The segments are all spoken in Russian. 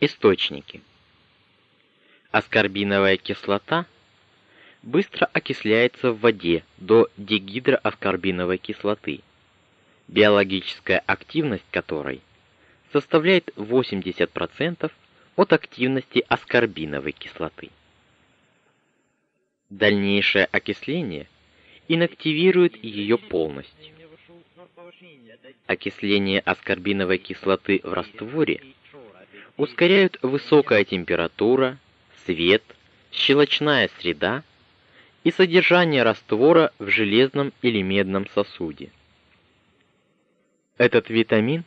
Источники. Аскорбиновая кислота быстро окисляется в воде до дегидроаскорбиновой кислоты, биологическая активность которой составляет 80% от активности аскорбиновой кислоты. Дальнейшее окисление инактивирует ее полностью. Окисление аскорбиновой кислоты в растворе ускоряют высокая температура, свет, щелочная среда и содержание раствора в железном или медном сосуде. Этот витамин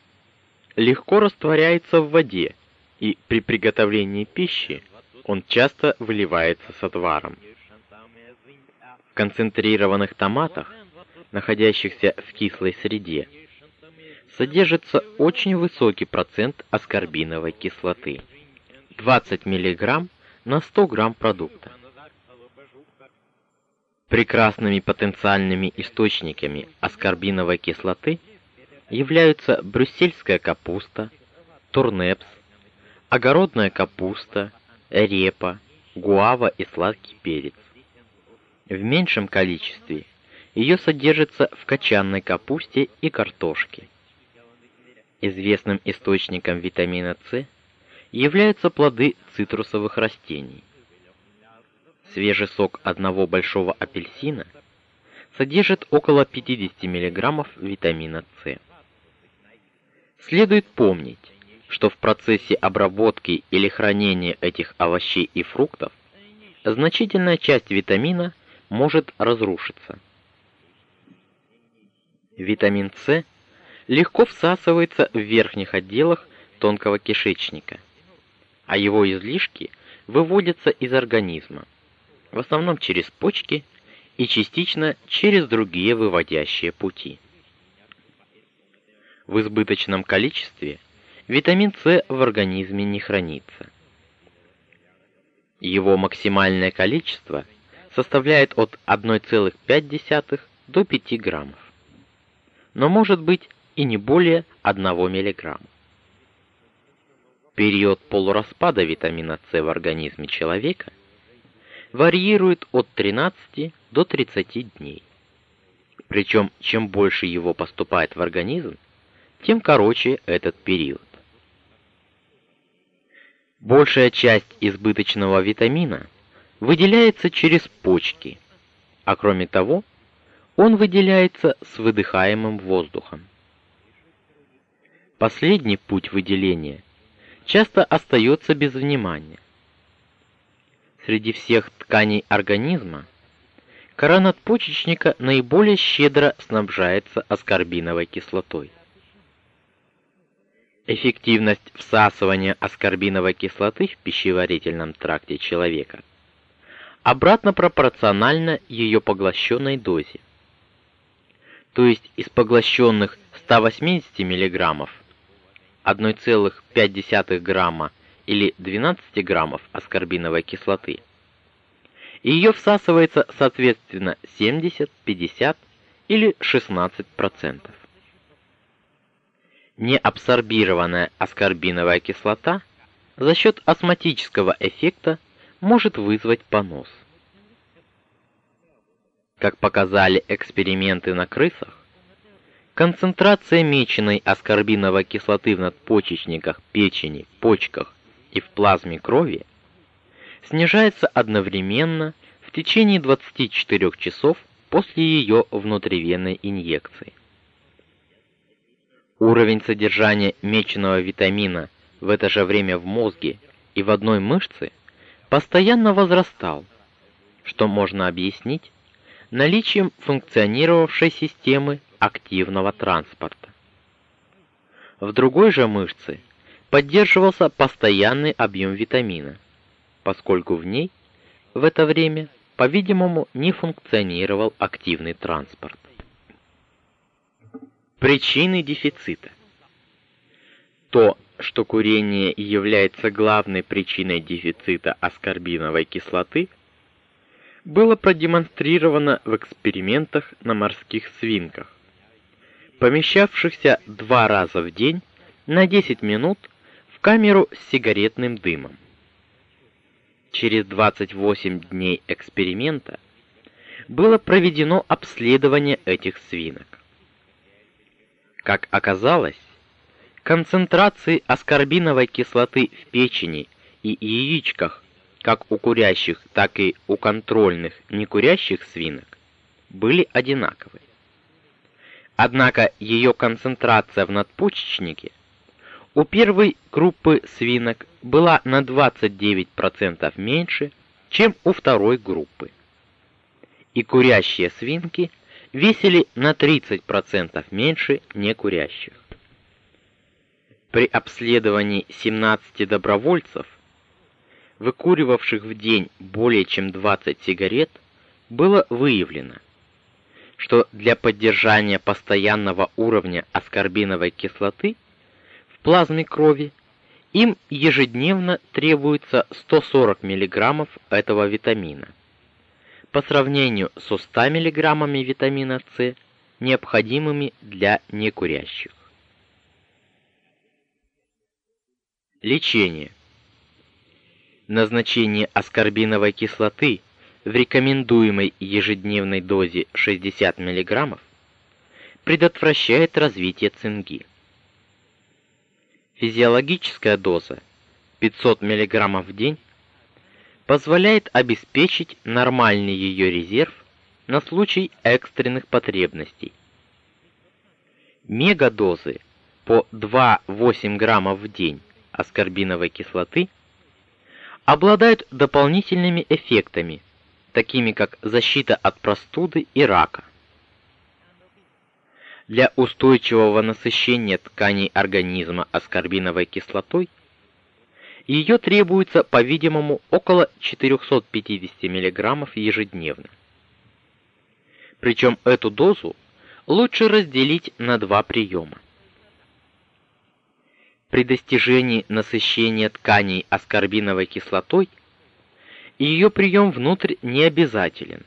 легко растворяется в воде, и при приготовлении пищи он часто выливается с отваром. В концентрированных томатах, находящихся в кислой среде, содержится очень высокий процент аскорбиновой кислоты 20 мг на 100 грамм продукта. Прекрасными потенциальными источниками аскорбиновой кислоты являются брюссельская капуста, турнепс, огородная капуста, репа, гуава и сладкий перец. В меньшем количестве ее содержится в кочанной капусте и картошке. Известным источником витамина С являются плоды цитрусовых растений. Свежий сок одного большого апельсина содержит около 50 мг витамина С. Следует помнить, что в процессе обработки или хранения этих овощей и фруктов значительная часть витамина может разрушиться. Витамин С легко всасывается в верхних отделах тонкого кишечника, а его излишки выводятся из организма, в основном через почки и частично через другие выводящие пути. В избыточном количестве витамин С в организме не хранится. Его максимальное количество составляет от 1,5 до 5 граммов. Но может быть и не более 1 мг. Период полураспада витамина С в организме человека варьирует от 13 до 30 дней. Причем чем больше его поступает в организм, тем короче этот период. Большая часть избыточного витамина выделяется через почки, а кроме того, он выделяется с выдыхаемым воздухом. Последний путь выделения часто остается без внимания. Среди всех тканей организма кора надпочечника наиболее щедро снабжается аскорбиновой кислотой. Эффективность всасывания аскорбиновой кислоты в пищеварительном тракте человека обратно пропорциональна ее поглощенной дозе. То есть из поглощенных 180 мг 1,5 грамма или 12 граммов аскорбиновой кислоты. Ее всасывается соответственно 70, 50 или 16%. Неабсорбированная аскорбиновая кислота за счет астматического эффекта может вызвать понос. Как показали эксперименты на крысах, Концентрация меченой аскорбиновой кислоты в надпочечниках, печени, почках и в плазме крови снижается одновременно в течение 24 часов после ее внутривенной инъекции. Уровень содержания меченого витамина в это же время в мозге и в одной мышце постоянно возрастал, что можно объяснить наличием функционировавшей системы активного транспорта. В другой же мышце поддерживался постоянный объем витамина, поскольку в ней в это время, по-видимому, не функционировал активный транспорт. Причины дефицита. То, что курение является главной причиной дефицита аскорбиновой кислоты, было продемонстрировано в экспериментах на морских свинках помещавшихся два раза в день на 10 минут в камеру с сигаретным дымом. Через 28 дней эксперимента было проведено обследование этих свинок. Как оказалось, концентрации аскорбиновой кислоты в печени и яичках, как у курящих, так и у контрольных некурящих свинок, были одинаковы. Однако ее концентрация в надпочечнике у первой группы свинок была на 29% меньше, чем у второй группы. И курящие свинки весили на 30% меньше некурящих. При обследовании 17 добровольцев, выкуривавших в день более чем 20 сигарет, было выявлено, что для поддержания постоянного уровня аскорбиновой кислоты в плазме крови им ежедневно требуется 140 мг этого витамина. По сравнению со 100 мг витамина С, необходимыми для некурящих. Лечение. Назначение аскорбиновой кислоты в рекомендуемой ежедневной дозе 60 мг предотвращает развитие цинги. Физиологическая доза 500 мг в день позволяет обеспечить нормальный ее резерв на случай экстренных потребностей. Мегадозы по 2-8 граммов в день аскорбиновой кислоты обладают дополнительными эффектами, такими как защита от простуды и рака. Для устойчивого насыщения тканей организма аскорбиновой кислотой ее требуется, по-видимому, около 450 мг ежедневно. Причем эту дозу лучше разделить на два приема. При достижении насыщения тканей аскорбиновой кислотой ее прием внутрь не обязателен.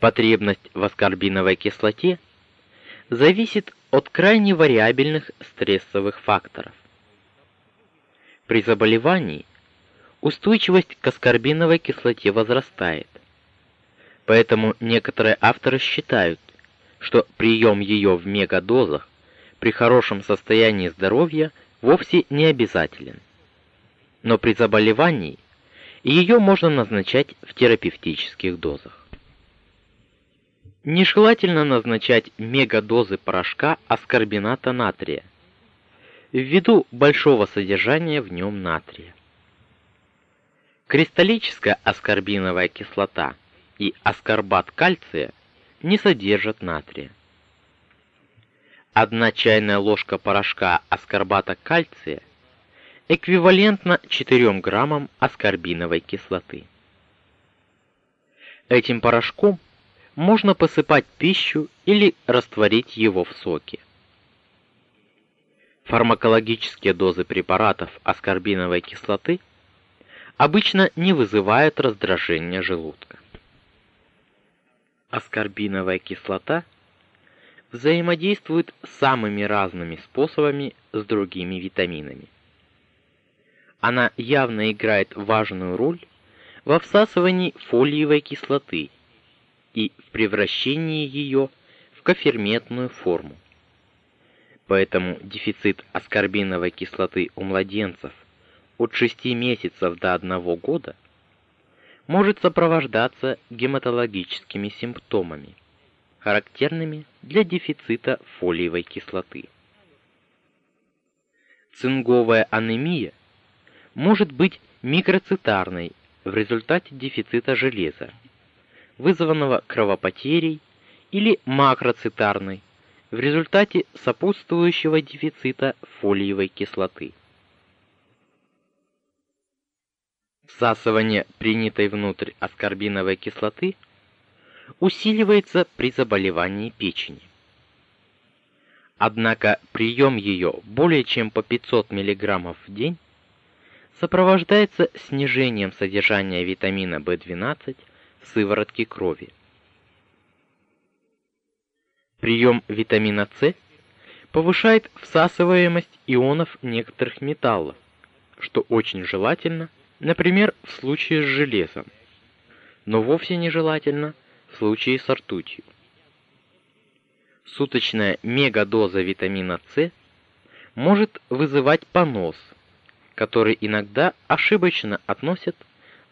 Потребность в аскорбиновой кислоте зависит от крайне вариабельных стрессовых факторов. При заболевании устойчивость к аскорбиновой кислоте возрастает. Поэтому некоторые авторы считают, что прием ее в мегадозах при хорошем состоянии здоровья вовсе не обязателен. Но при заболевании ее можно назначать в терапевтических дозах. Нежелательно назначать мегадозы порошка аскорбината натрия ввиду большого содержания в нем натрия. Кристаллическая аскорбиновая кислота и аскорбат кальция не содержат натрия. Одна чайная ложка порошка аскорбата кальция эквивалентна 4 граммам аскорбиновой кислоты. Этим порошком можно посыпать пищу или растворить его в соке. Фармакологические дозы препаратов аскорбиновой кислоты обычно не вызывают раздражения желудка. Аскорбиновая кислота – взаимодействует самыми разными способами с другими витаминами. Она явно играет важную роль во всасывании фолиевой кислоты и в превращении ее в коферментную форму. Поэтому дефицит аскорбиновой кислоты у младенцев от 6 месяцев до 1 года может сопровождаться гематологическими симптомами характерными для дефицита фолиевой кислоты. Цинговая анемия может быть микроцитарной в результате дефицита железа, вызванного кровопотерей, или макроцитарной в результате сопутствующего дефицита фолиевой кислоты. Всасывание принятой внутрь аскорбиновой кислоты – усиливается при заболевании печени. Однако прием ее более чем по 500 мг в день сопровождается снижением содержания витамина В12 в сыворотке крови. Прием витамина С повышает всасываемость ионов некоторых металлов, что очень желательно, например, в случае с железом, но вовсе не желательно в случае с ртутью. Суточная мегадоза витамина С может вызывать понос, который иногда ошибочно относят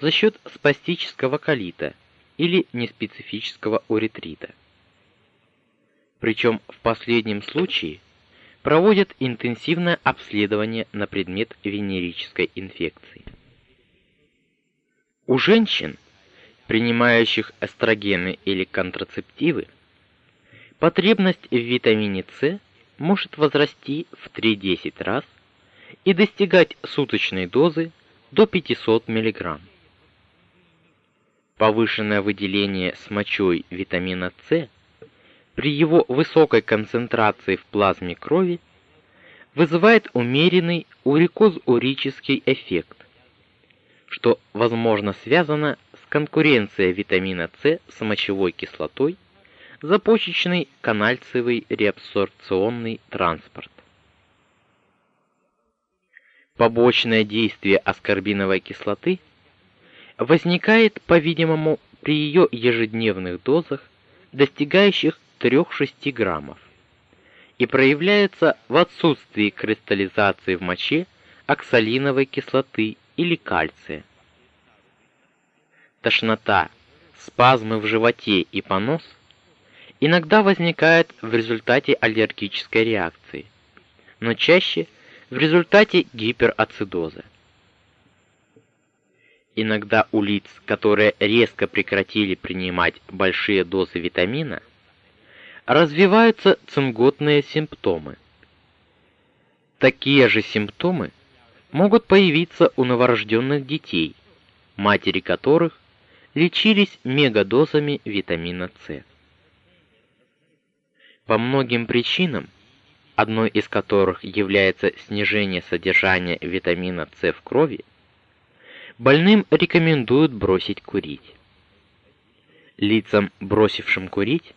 за счет спастического колита или неспецифического уретрита. Причем в последнем случае проводят интенсивное обследование на предмет венерической инфекции. У женщин, принимающих эстрогены или контрацептивы, потребность в витамине С может возрасти в 3-10 раз и достигать суточной дозы до 500 мг. Повышенное выделение с мочой витамина С при его высокой концентрации в плазме крови вызывает умеренный урикоз-урический эффект, что возможно связано с конкуренцией витамина С с мочевой кислотой за почечный канальцевый реабсорбционный транспорт. Побочное действие аскорбиновой кислоты возникает, по-видимому, при ее ежедневных дозах, достигающих 3-6 граммов и проявляется в отсутствии кристаллизации в моче оксалиновой кислоты или кальция. Тошнота, спазмы в животе и понос иногда возникают в результате аллергической реакции, но чаще в результате гиперацидоза. Иногда у лиц, которые резко прекратили принимать большие дозы витамина, развиваются цинготные симптомы. Такие же симптомы могут появиться у новорожденных детей, матери которых лечились мегадозами витамина С. По многим причинам, одной из которых является снижение содержания витамина С в крови, больным рекомендуют бросить курить. Лицам, бросившим курить,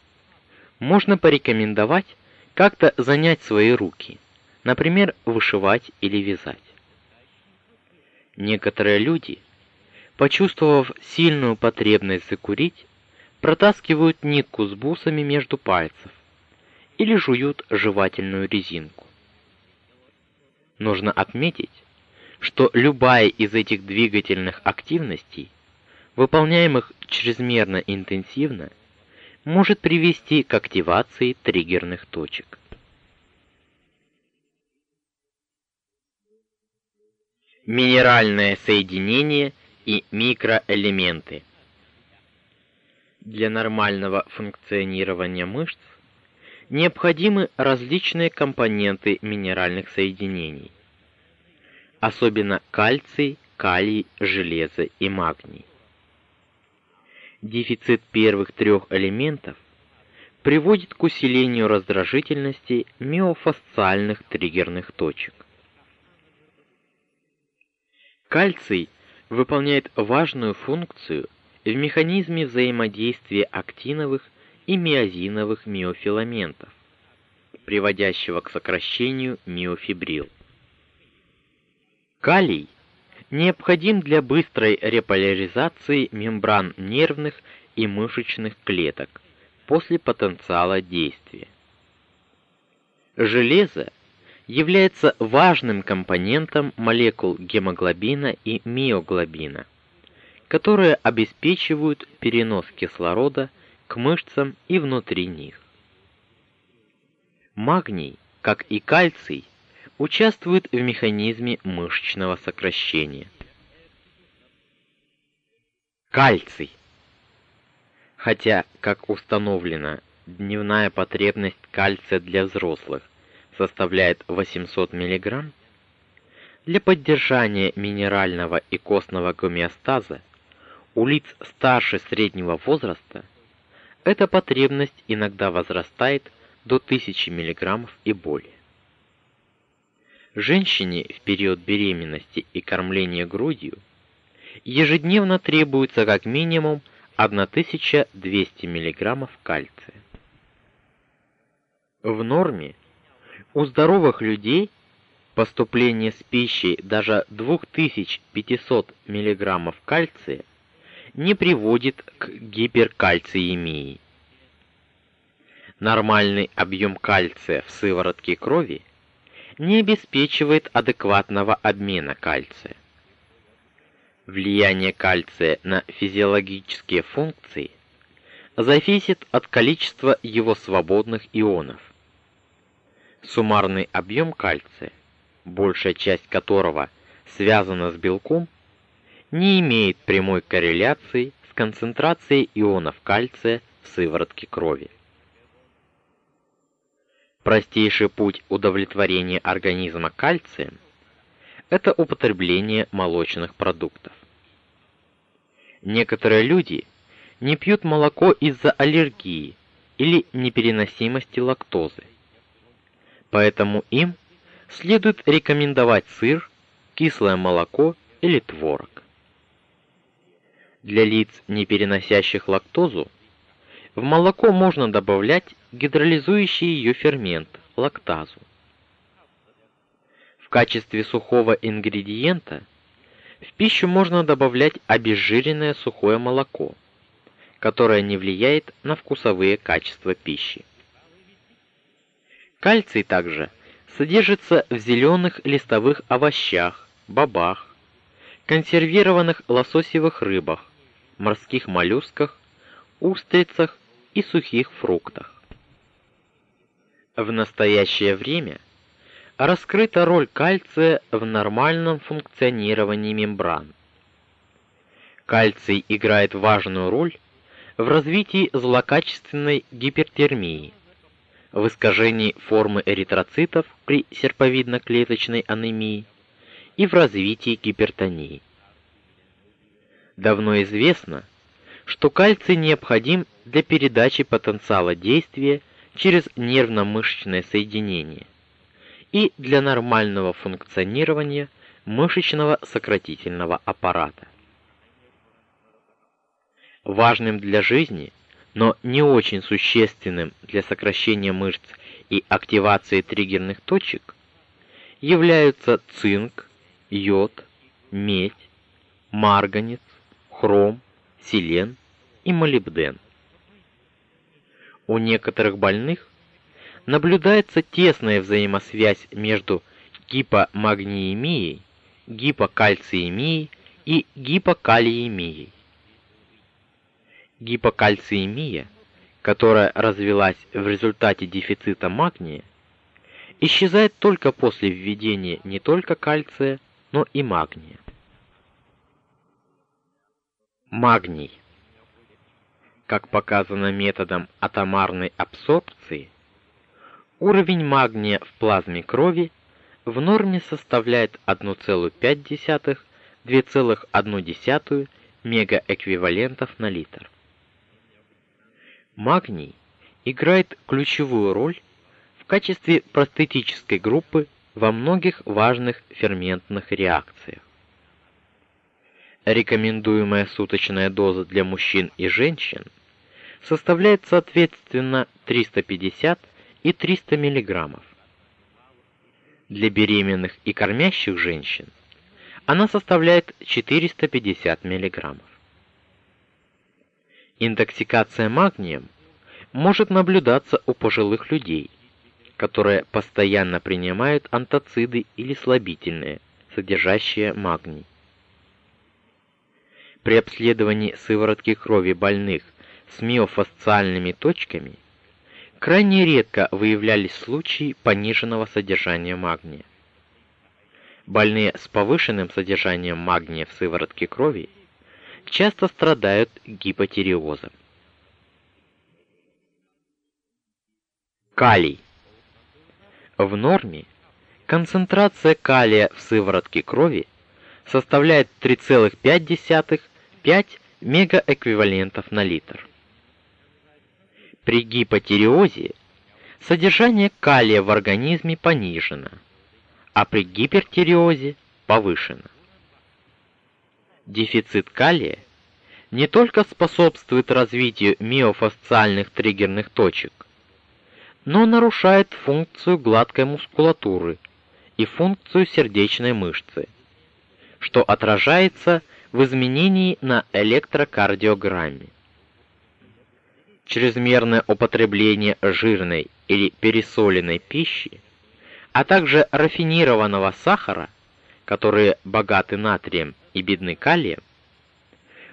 можно порекомендовать как-то занять свои руки, например, вышивать или вязать. Некоторые люди, почувствовав сильную потребность закурить, протаскивают нитку с бусами между пальцев или жуют жевательную резинку. Нужно отметить, что любая из этих двигательных активностей, выполняемых чрезмерно интенсивно, может привести к активации триггерных точек. Минеральное соединение и микроэлементы. Для нормального функционирования мышц необходимы различные компоненты минеральных соединений, особенно кальций, калий, железо и магний. Дефицит первых трех элементов приводит к усилению раздражительности миофасциальных триггерных точек. Кальций выполняет важную функцию в механизме взаимодействия актиновых и миозиновых миофиламентов, приводящего к сокращению миофибрил. Калий необходим для быстрой реполяризации мембран нервных и мышечных клеток после потенциала действия. Железо является важным компонентом молекул гемоглобина и миоглобина, которые обеспечивают перенос кислорода к мышцам и внутри них. Магний, как и кальций, участвует в механизме мышечного сокращения. Кальций. Хотя, как установлено, дневная потребность кальция для взрослых составляет 800 мг, для поддержания минерального и костного гомеостаза у лиц старше среднего возраста эта потребность иногда возрастает до 1000 мг и более. Женщине в период беременности и кормления грудью ежедневно требуется как минимум 1200 мг кальция. В норме У здоровых людей поступление с пищей даже 2500 мг кальция не приводит к гиперкальциемии. Нормальный объем кальция в сыворотке крови не обеспечивает адекватного обмена кальция. Влияние кальция на физиологические функции зависит от количества его свободных ионов. Суммарный объем кальция, большая часть которого связана с белком, не имеет прямой корреляции с концентрацией ионов кальция в сыворотке крови. Простейший путь удовлетворения организма кальцием это употребление молочных продуктов. Некоторые люди не пьют молоко из-за аллергии или непереносимости лактозы. Поэтому им следует рекомендовать сыр, кислое молоко или творог. Для лиц, не переносящих лактозу, в молоко можно добавлять гидролизующий ее фермент лактазу. В качестве сухого ингредиента в пищу можно добавлять обезжиренное сухое молоко, которое не влияет на вкусовые качества пищи. Кальций также содержится в зеленых листовых овощах, бобах, консервированных лососевых рыбах, морских моллюсках, устрицах и сухих фруктах. В настоящее время раскрыта роль кальция в нормальном функционировании мембран. Кальций играет важную роль в развитии злокачественной гипертермии, в искажении формы эритроцитов при серповидно-клеточной анемии и в развитии гипертонии. Давно известно, что кальций необходим для передачи потенциала действия через нервно-мышечное соединение и для нормального функционирования мышечного сократительного аппарата. Важным для жизни, но не очень существенным для сокращения мышц и активации триггерных точек являются цинк, йод, медь, марганец, хром, селен и молибден. У некоторых больных наблюдается тесная взаимосвязь между гипомагниемией, гипокальциемией и гипокалиемией. Гипокальциемия, которая развилась в результате дефицита магния, исчезает только после введения не только кальция, но и магния. Магний. Как показано методом атомарной абсорбции, Уровень магния в плазме крови в норме составляет 1,5-2,1 мегаэквивалентов на литр. Магний играет ключевую роль в качестве простетической группы во многих важных ферментных реакциях. Рекомендуемая суточная доза для мужчин и женщин составляет соответственно 350 и 300 мг. Для беременных и кормящих женщин она составляет 450 мг. Интоксикация магнием может наблюдаться у пожилых людей, которые постоянно принимают антациды или слабительные, содержащие магний. При обследовании сыворотки крови больных с миофасциальными точками – Крайне редко выявлялись случаи пониженного содержания магния. Больные с повышенным содержанием магния в сыворотке крови часто страдают гипотиреозом. Калий. В норме концентрация калия в сыворотке крови составляет 3,5-5 мегаэквивалентов на литр. При гипотиреозе содержание калия в организме понижено, а при гипертиреозе повышено. Дефицит калия не только способствует развитию миофасциальных триггерных точек, но нарушает функцию гладкой мускулатуры и функцию сердечной мышцы, что отражается в изменении на электрокардиограмме. Чрезмерное употребление жирной или пересоленной пищи, а также рафинированного сахара, которые богаты натрием и бедны калием,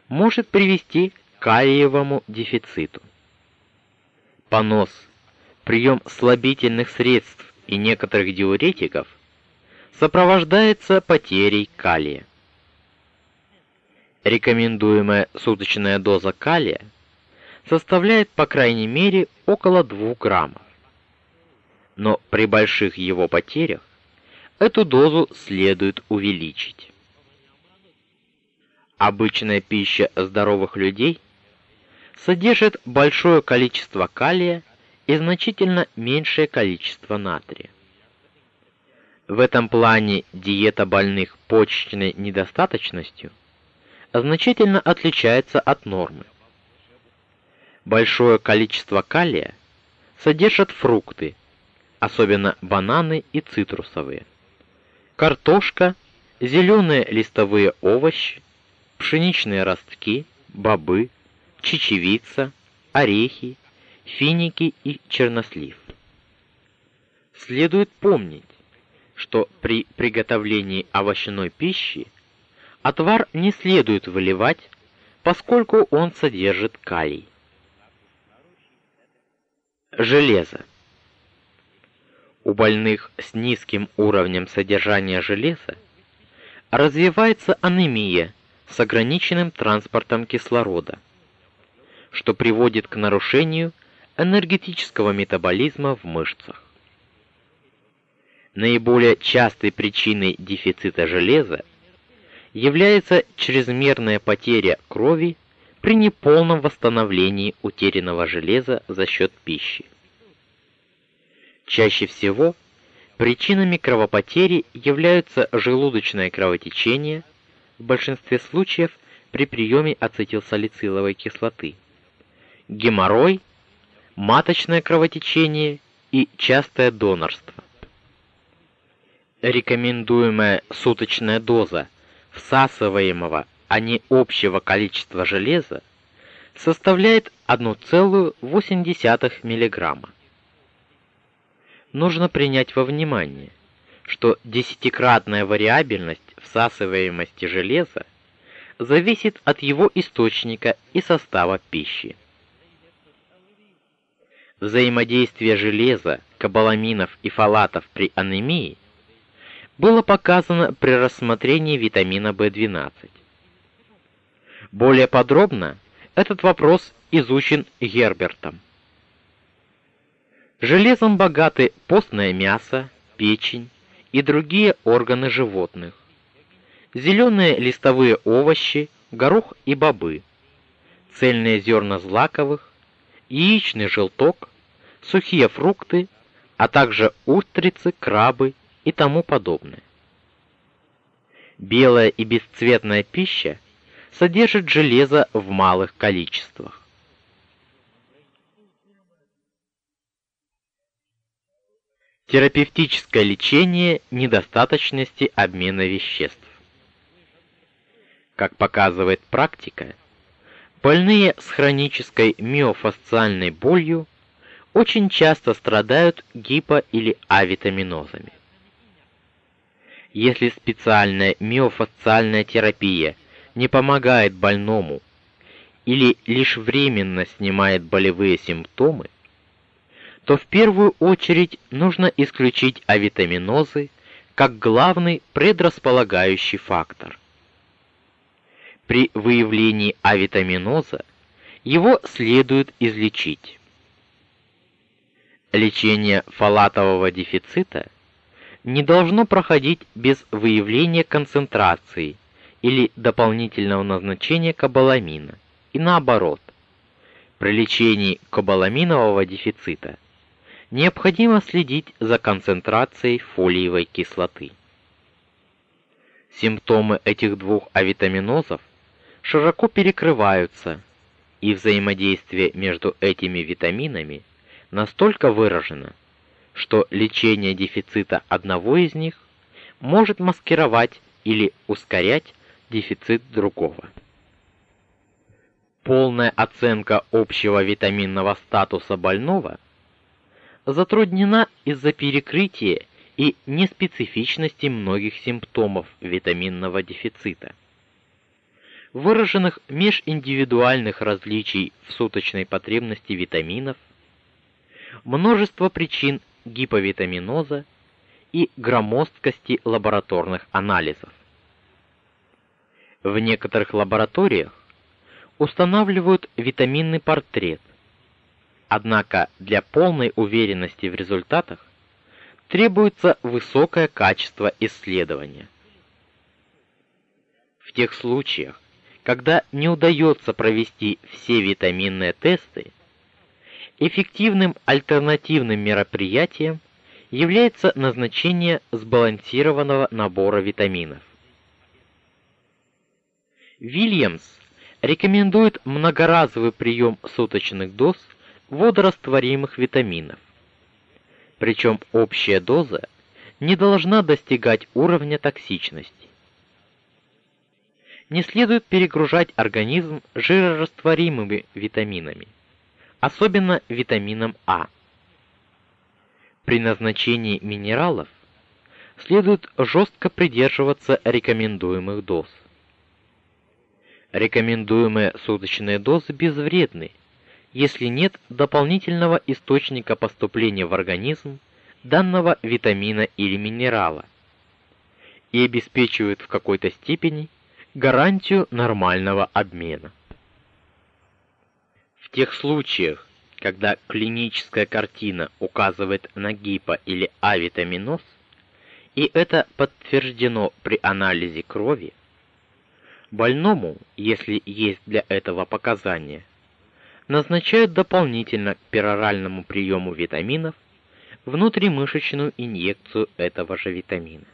может привести к калиевому дефициту. Понос, прием слабительных средств и некоторых диуретиков сопровождается потерей калия. Рекомендуемая суточная доза калия составляет по крайней мере около 2 граммов. Но при больших его потерях эту дозу следует увеличить. Обычная пища здоровых людей содержит большое количество калия и значительно меньшее количество натрия. В этом плане диета больных почечной недостаточностью значительно отличается от нормы. Большое количество калия содержат фрукты, особенно бананы и цитрусовые, картошка, зеленые листовые овощи, пшеничные ростки, бобы, чечевица, орехи, финики и чернослив. Следует помнить, что при приготовлении овощной пищи отвар не следует выливать, поскольку он содержит калий. Железо. У больных с низким уровнем содержания железа развивается анемия с ограниченным транспортом кислорода, что приводит к нарушению энергетического метаболизма в мышцах. Наиболее частой причиной дефицита железа является чрезмерная потеря крови при неполном восстановлении утерянного железа за счет пищи. Чаще всего причинами кровопотери являются желудочное кровотечение, в большинстве случаев при приеме ацетилсалициловой кислоты, геморрой, маточное кровотечение и частое донорство. Рекомендуемая суточная доза всасываемого, а не общего количества железа составляет 1,8 мг. Нужно принять во внимание, что десятикратная вариабельность всасываемости железа зависит от его источника и состава пищи. Взаимодействие железа, кобаламинов и фолатов при анемии было показано при рассмотрении витамина В12. Более подробно этот вопрос изучен Гербертом. Железом богаты постное мясо, печень и другие органы животных. Зеленые листовые овощи, горох и бобы, цельные зерна злаковых, яичный желток, сухие фрукты, а также устрицы, крабы и тому подобное. Белая и бесцветная пища содержит железо в малых количествах. Терапевтическое лечение недостаточности обмена веществ. Как показывает практика, больные с хронической миофасциальной болью очень часто страдают гипо- или авитаминозами. Если специальная миофасциальная терапия не помогает больному или лишь временно снимает болевые симптомы, то в первую очередь нужно исключить авитаминозы как главный предрасполагающий фактор. При выявлении авитаминоза его следует излечить. Лечение фолатового дефицита не должно проходить без выявления концентрации или дополнительного назначения кобаламина. И наоборот. При лечении кобаламинового дефицита необходимо следить за концентрацией фолиевой кислоты. Симптомы этих двух авитаминозов широко перекрываются, и взаимодействие между этими витаминами настолько выражено, что лечение дефицита одного из них может маскировать или ускорять дефицит другого. Полная оценка общего витаминного статуса больного затруднена из-за перекрытия и неспецифичности многих симптомов витаминного дефицита. Выраженных межиндивидуальных различий в суточной потребности витаминов, множество причин гиповитаминоза и громоздкости лабораторных анализов. В некоторых лабораториях устанавливают витаминный портрет. Однако для полной уверенности в результатах требуется высокое качество исследования. В тех случаях, когда не удается провести все витаминные тесты, эффективным альтернативным мероприятием является назначение сбалансированного набора витаминов. Вильямс рекомендует многоразовый прием суточных доз водорастворимых витаминов. Причем общая доза не должна достигать уровня токсичности. Не следует перегружать организм жирорастворимыми витаминами, особенно витамином А. При назначении минералов следует жестко придерживаться рекомендуемых доз. Рекомендуемые суточные дозы безвредны, если нет дополнительного источника поступления в организм данного витамина или минерала и обеспечивают в какой-то степени гарантию нормального обмена. Тех случаях, когда клиническая картина указывает на гипо- или авитаминоз, и это подтверждено при анализе крови, больному, если есть для этого показания, назначают дополнительно к пероральному приему витаминов внутримышечную инъекцию этого же витамина.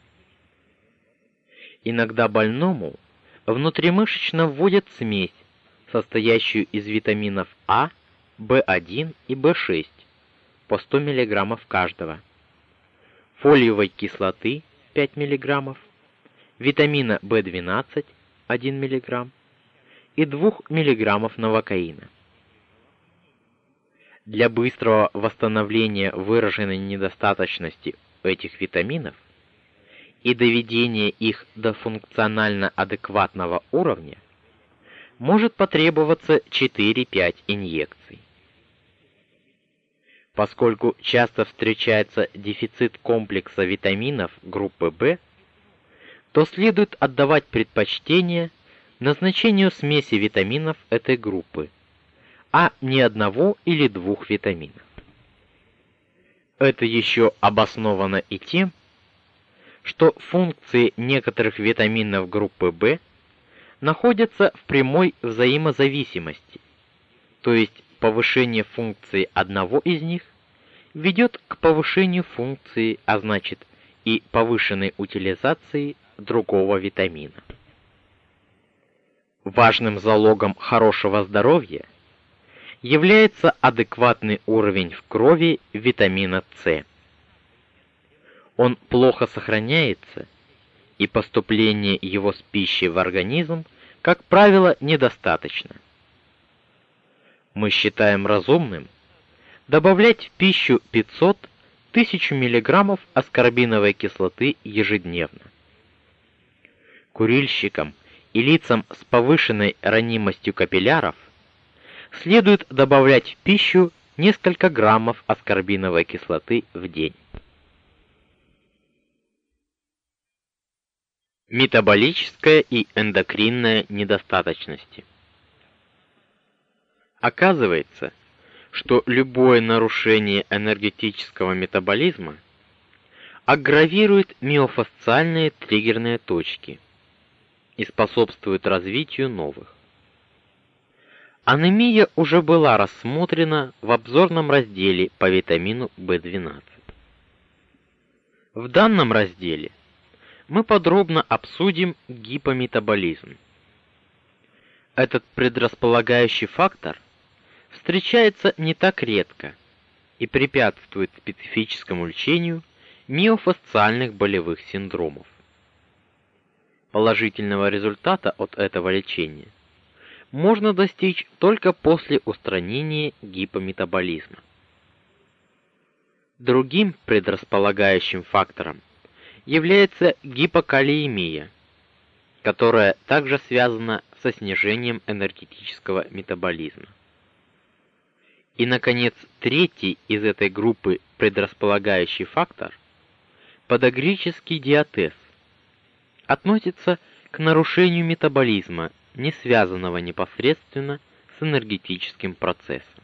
Иногда больному внутримышечно вводят смесь, состоящую из витаминов А, В1 и В6 по 100 мг каждого, фолиевой кислоты 5 мг, витамина В12 1 мг и 2 мг новокаина. Для быстрого восстановления выраженной недостаточности этих витаминов и доведения их до функционально адекватного уровня может потребоваться 4-5 инъекций. Поскольку часто встречается дефицит комплекса витаминов группы В, то следует отдавать предпочтение назначению смеси витаминов этой группы, а не одного или двух витаминов. Это еще обосновано и тем, что функции некоторых витаминов группы В находятся в прямой взаимозависимости. То есть повышение функции одного из них ведет к повышению функции, а значит и повышенной утилизации другого витамина. Важным залогом хорошего здоровья является адекватный уровень в крови витамина С он плохо сохраняется, и поступление его с пищей в организм, как правило, недостаточно. Мы считаем разумным добавлять в пищу 500 1000 мг аскорбиновой кислоты ежедневно. Курильщикам и лицам с повышенной ранимостью капилляров следует добавлять в пищу несколько граммов аскорбиновой кислоты в день. Метаболическая и эндокринная недостаточности. Оказывается, что любое нарушение энергетического метаболизма аггравирует миофасциальные триггерные точки и способствует развитию новых. Анемия уже была рассмотрена в обзорном разделе по витамину В12. В данном разделе мы подробно обсудим гипометаболизм. Этот предрасполагающий фактор встречается не так редко и препятствует специфическому лечению миофасциальных болевых синдромов. Положительного результата от этого лечения можно достичь только после устранения гипометаболизма. Другим предрасполагающим фактором является гипокалиемия, которая также связана со снижением энергетического метаболизма. И наконец, третий из этой группы предрасполагающий фактор подагрический диатез относится к нарушению метаболизма, не связанного непосредственно с энергетическим процессом.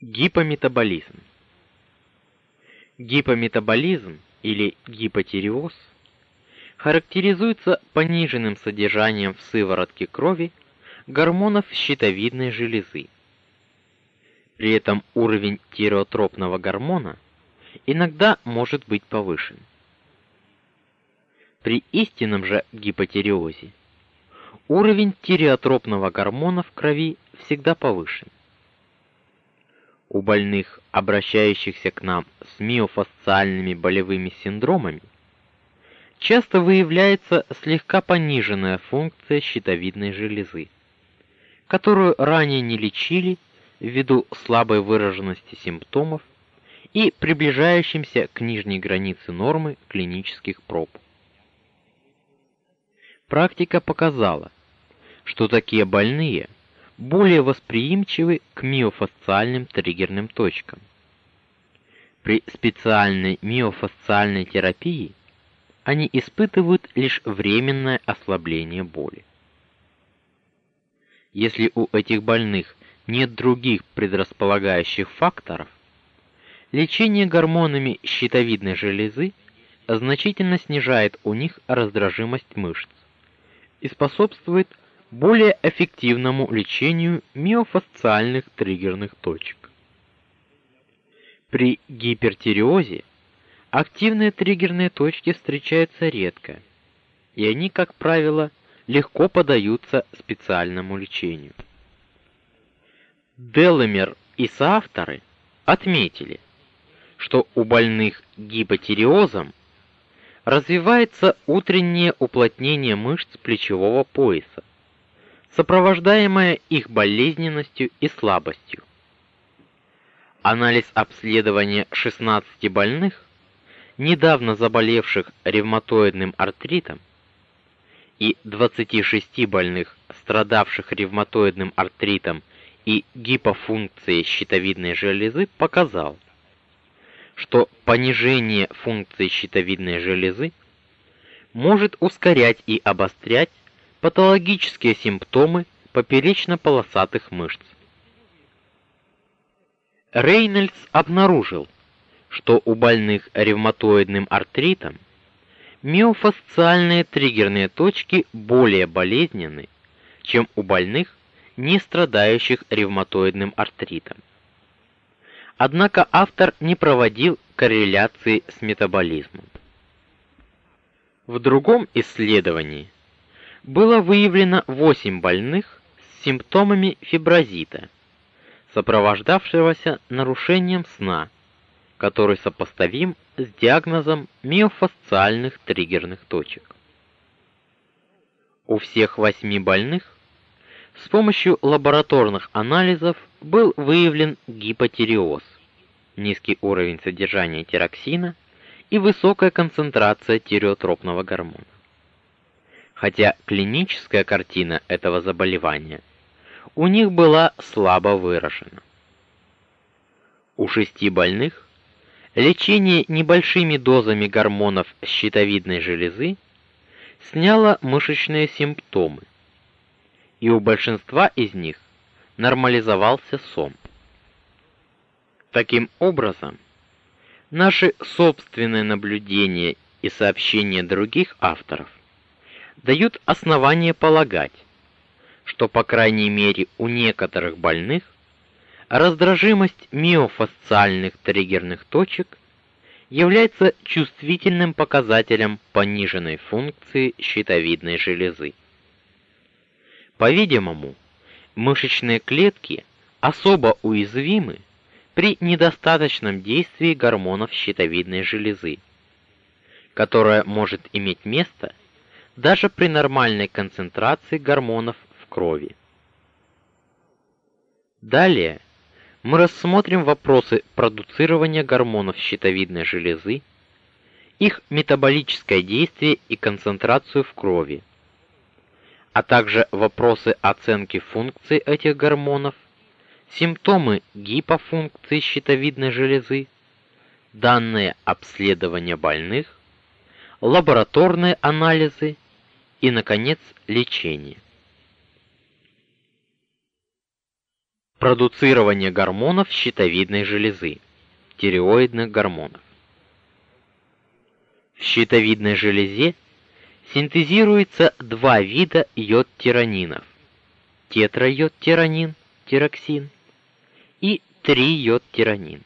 Гипометаболизм. Гипометаболизм или гипотиреоз характеризуется пониженным содержанием в сыворотке крови гормонов щитовидной железы. При этом уровень тиреотропного гормона иногда может быть повышен. При истинном же гипотиреозе уровень тиреотропного гормона в крови всегда повышен. У больных, обращающихся к нам с миофасциальными болевыми синдромами, часто выявляется слегка пониженная функция щитовидной железы, которую ранее не лечили ввиду слабой выраженности симптомов и приближающимся к нижней границе нормы клинических проб. Практика показала, что такие больные более восприимчивы к миофасциальным триггерным точкам. При специальной миофасциальной терапии они испытывают лишь временное ослабление боли. Если у этих больных нет других предрасполагающих факторов, лечение гормонами щитовидной железы значительно снижает у них раздражимость мышц и способствует более эффективному лечению миофасциальных триггерных точек. При гипертиреозе активные триггерные точки встречаются редко, и они, как правило, легко поддаются специальному лечению. Делемер и соавторы отметили, что у больных гипотиреозом развивается утреннее уплотнение мышц плечевого пояса, сопровождаемое их болезненностью и слабостью. Анализ обследования 16 больных, недавно заболевших ревматоидным артритом, и 26 больных, страдавших ревматоидным артритом и гипофункцией щитовидной железы, показал, что понижение функции щитовидной железы может ускорять и обострять патологические симптомы поперечно-полосатых мышц. Рейнольдс обнаружил, что у больных ревматоидным артритом миофасциальные триггерные точки более болезненны, чем у больных, не страдающих ревматоидным артритом. Однако автор не проводил корреляции с метаболизмом. В другом исследовании было выявлено 8 больных с симптомами фиброзита, сопровождавшегося нарушением сна, который сопоставим с диагнозом миофасциальных триггерных точек. У всех 8 больных с помощью лабораторных анализов был выявлен гипотиреоз, низкий уровень содержания тироксина и высокая концентрация тиреотропного гормона. Хотя клиническая картина этого заболевания у них была слабо выражена. У шести больных лечение небольшими дозами гормонов щитовидной железы сняло мышечные симптомы, и у большинства из них нормализовался сон. Таким образом, наши собственные наблюдения и сообщения других авторов дают основание полагать, что по крайней мере у некоторых больных раздражимость миофасциальных триггерных точек является чувствительным показателем пониженной функции щитовидной железы. По-видимому, мышечные клетки особо уязвимы при недостаточном действии гормонов щитовидной железы, которое может иметь место даже при нормальной концентрации гормонов в крови. Далее мы рассмотрим вопросы продуцирования гормонов щитовидной железы, их метаболическое действие и концентрацию в крови, а также вопросы оценки функций этих гормонов, симптомы гипофункции щитовидной железы, данные обследования больных, лабораторные анализы и наконец лечение. Продуцирование гормонов щитовидной железы, тиреоидных гормонов. В щитовидной железе синтезируется два вида йод-тиранинов: тетрайод-тиранин, тироксин и трийод-тиранин.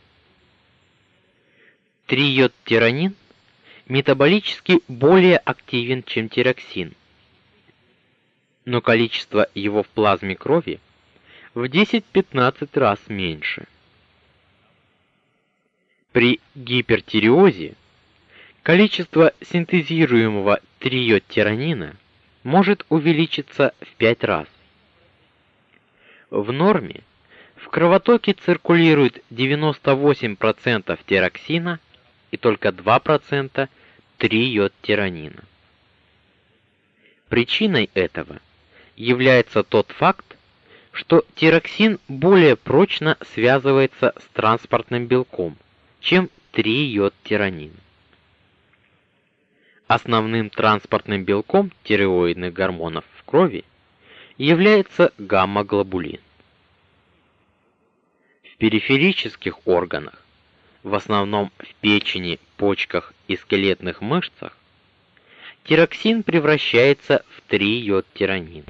Трийод-тиранин метаболически более активен, чем тироксин. Но количество его в плазме крови в 10-15 раз меньше. При гипертиреозе количество синтезируемого триодтиранина может увеличиться в 5 раз. В норме в кровотоке циркулирует 98% тироксина и только 2% триодтиранина. Причиной этого является тот факт, что тироксин более прочно связывается с транспортным белком, чем триодтиранин. Основным транспортным белком тиреоидных гормонов в крови является гамма-глобулин. В периферических органах, в основном в печени, почках и скелетных мышцах, тироксин превращается в триодтиранин.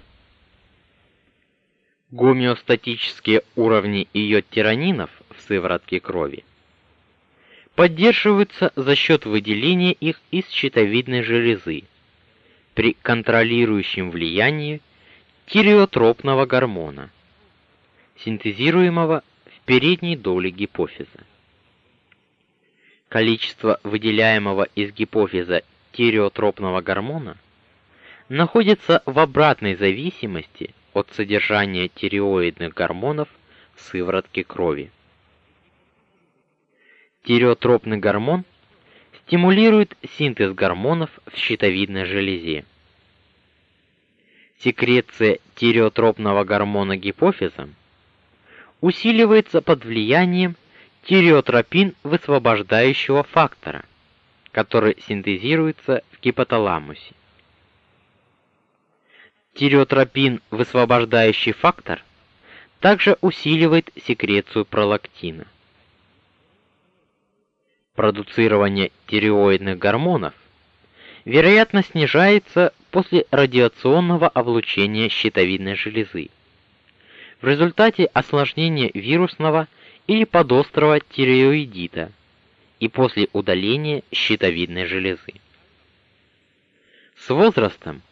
Гомеостатические уровни йод-тиранинов в сыворотке крови поддерживаются за счет выделения их из щитовидной железы при контролирующем влиянии тиреотропного гормона, синтезируемого в передней доле гипофиза. Количество выделяемого из гипофиза тиреотропного гормона находится в обратной зависимости от содержания тиреоидных гормонов в сыворотке крови. Тиреотропный гормон стимулирует синтез гормонов в щитовидной железе. Секреция тиреотропного гормона гипофизом усиливается под влиянием тиреотропин высвобождающего фактора, который синтезируется в гипоталамусе. Тиреотропин, высвобождающий фактор, также усиливает секрецию пролактина. Продуцирование тиреоидных гормонов вероятно снижается после радиационного облучения щитовидной железы. В результате осложнения вирусного или подострого тиреоидита и после удаления щитовидной железы. С возрастом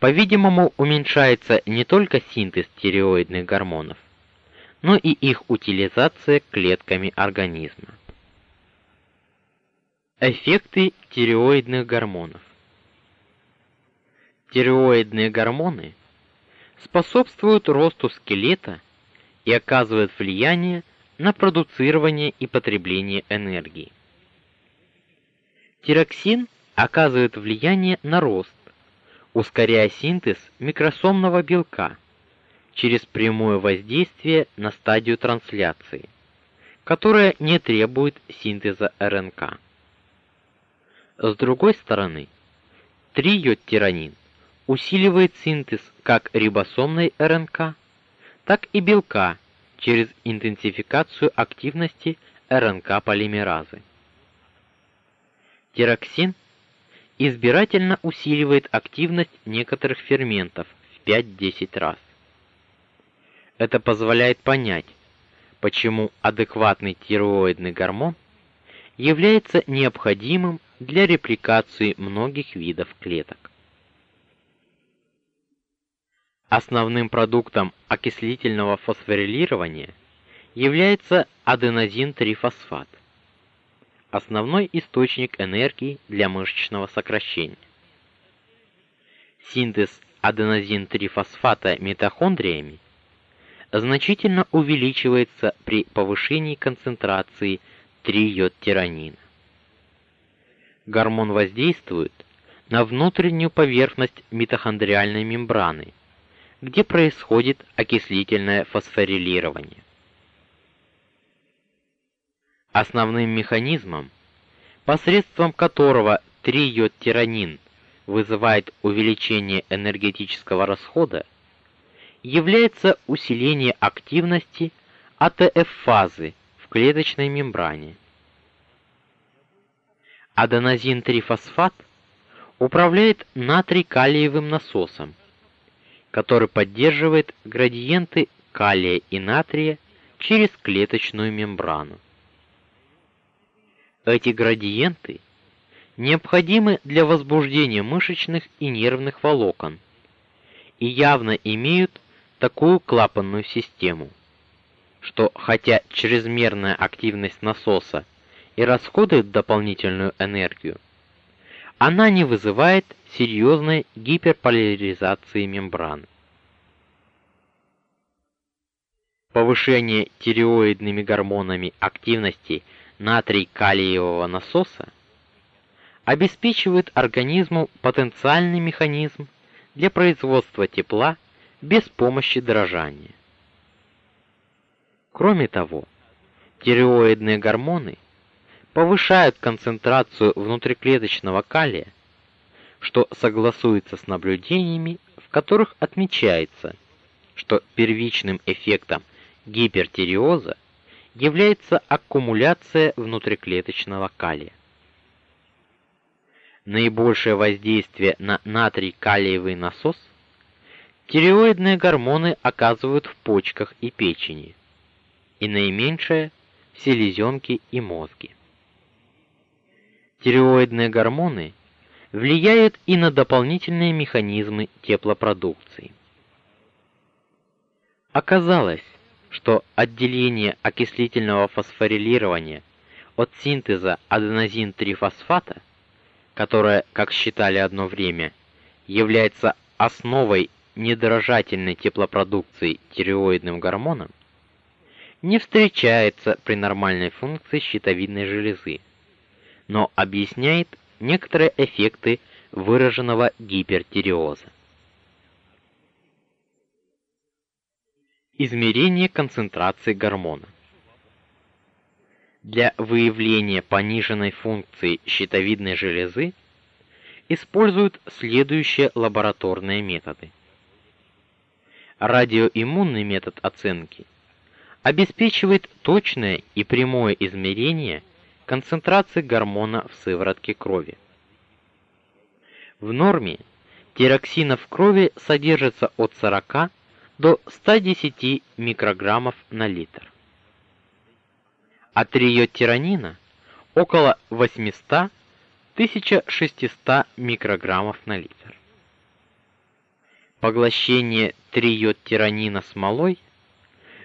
по-видимому, уменьшается не только синтез тиреоидных гормонов, но и их утилизация клетками организма. Эффекты тиреоидных гормонов. Тиреоидные гормоны способствуют росту скелета и оказывают влияние на продуцирование и потребление энергии. Тироксин оказывает влияние на рост, ускоряя синтез микросомного белка через прямое воздействие на стадию трансляции, которая не требует синтеза РНК. С другой стороны, триодтиранин усиливает синтез как рибосомной РНК, так и белка через интенсификацию активности РНК-полимеразы. Тироксин – избирательно усиливает активность некоторых ферментов в 5-10 раз. Это позволяет понять, почему адекватный тиреоидный гормон является необходимым для репликации многих видов клеток. Основным продуктом окислительного фосфорилирования является аденозин-трифосфат. Основной источник энергии для мышечного сокращения. Синтез аденозин-трифосфата митохондриями значительно увеличивается при повышении концентрации 3-йод-тиранина. Гормон воздействует на внутреннюю поверхность митохондриальной мембраны, где происходит окислительное фосфорилирование. Основным механизмом, посредством которого 3-йод-тиранин вызывает увеличение энергетического расхода, является усиление активности АТФ-фазы в клеточной мембране. Аденозин-трифосфат управляет натрий-калиевым насосом, который поддерживает градиенты калия и натрия через клеточную мембрану. Эти градиенты необходимы для возбуждения мышечных и нервных волокон и явно имеют такую клапанную систему, что хотя чрезмерная активность насоса и расходует дополнительную энергию, она не вызывает серьезной гиперполяризации мембраны. Повышение тиреоидными гормонами активности натрий-калиевого насоса обеспечивает организму потенциальный механизм для производства тепла без помощи дрожания. Кроме того, тиреоидные гормоны повышают концентрацию внутриклеточного калия, что согласуется с наблюдениями, в которых отмечается, что первичным эффектом гипертиреоза является аккумуляция внутриклеточного калия. Наибольшее воздействие на натрий-калиевый насос Тиреоидные гормоны оказывают в почках и печени, и наименьшее в селезенке и мозге. Тиреоидные гормоны влияют и на дополнительные механизмы теплопродукции. Оказалось, что отделение окислительного фосфорилирования от синтеза аденозин-трифосфата, которое, как считали одно время, является основой недорожательной теплопродукции тиреоидным гормоном не встречается при нормальной функции щитовидной железы, но объясняет некоторые эффекты выраженного гипертиреоза. Измерение концентрации гормона. Для выявления пониженной функции щитовидной железы используют следующие лабораторные методы радиоиммунный метод оценки обеспечивает точное и прямое измерение концентрации гормона в сыворотке крови. В норме тироксина в крови содержится от 40 до 110 микрограммов на литр. А триодтиранина около 800-1600 микрограммов на литр. Поглощение триодтиранина смолой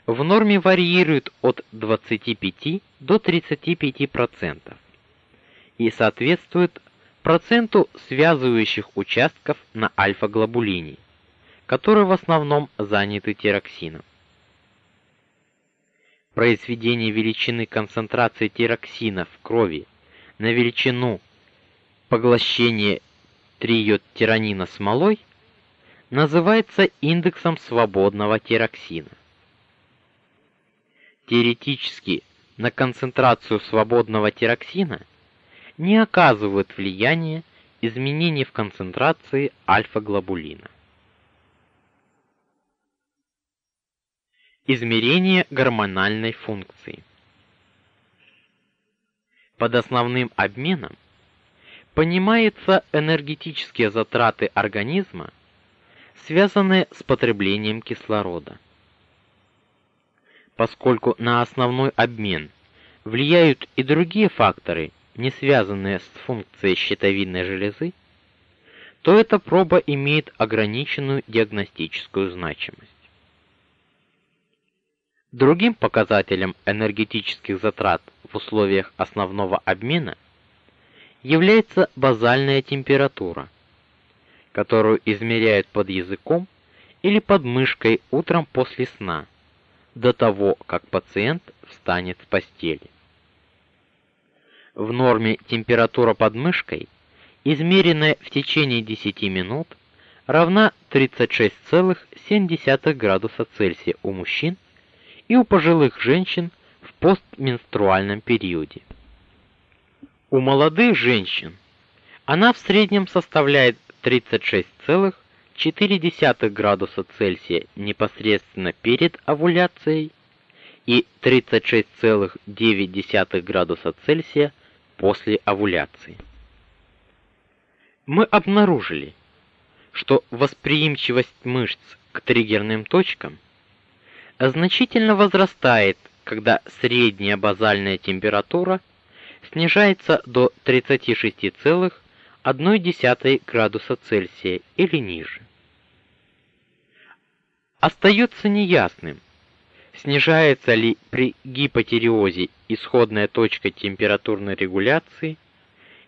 в норме варьирует от 25 до 35% и соответствует проценту связывающих участков на альфа-глобулине, которые в основном заняты тироксином. Произведение величины концентрации тироксина в крови на величину поглощения триодтиранина смолой – называется индексом свободного тироксина. Теоретически на концентрацию свободного тироксина не оказывают влияния изменения в концентрации альфа-глобулина. Измерение гормональной функции. Под основным обменом понимается энергетические затраты организма связанные с потреблением кислорода. Поскольку на основной обмен влияют и другие факторы, не связанные с функцией щитовидной железы, то эта проба имеет ограниченную диагностическую значимость. Другим показателем энергетических затрат в условиях основного обмена является базальная температура, которую измеряют под языком или под мышкой утром после сна, до того, как пациент встанет с постели. В норме температура под мышкой, измеренная в течение 10 минут, равна 36,7 градуса Цельсия у мужчин и у пожилых женщин в постменструальном периоде. У молодых женщин она в среднем составляет 36,4 градуса Цельсия непосредственно перед овуляцией и 36,9 градуса Цельсия после овуляции. Мы обнаружили, что восприимчивость мышц к триггерным точкам значительно возрастает, когда средняя базальная температура снижается до 36,1 градуса Цельсия или ниже. Остается неясным, снижается ли при гипотиреозе исходная точка температурной регуляции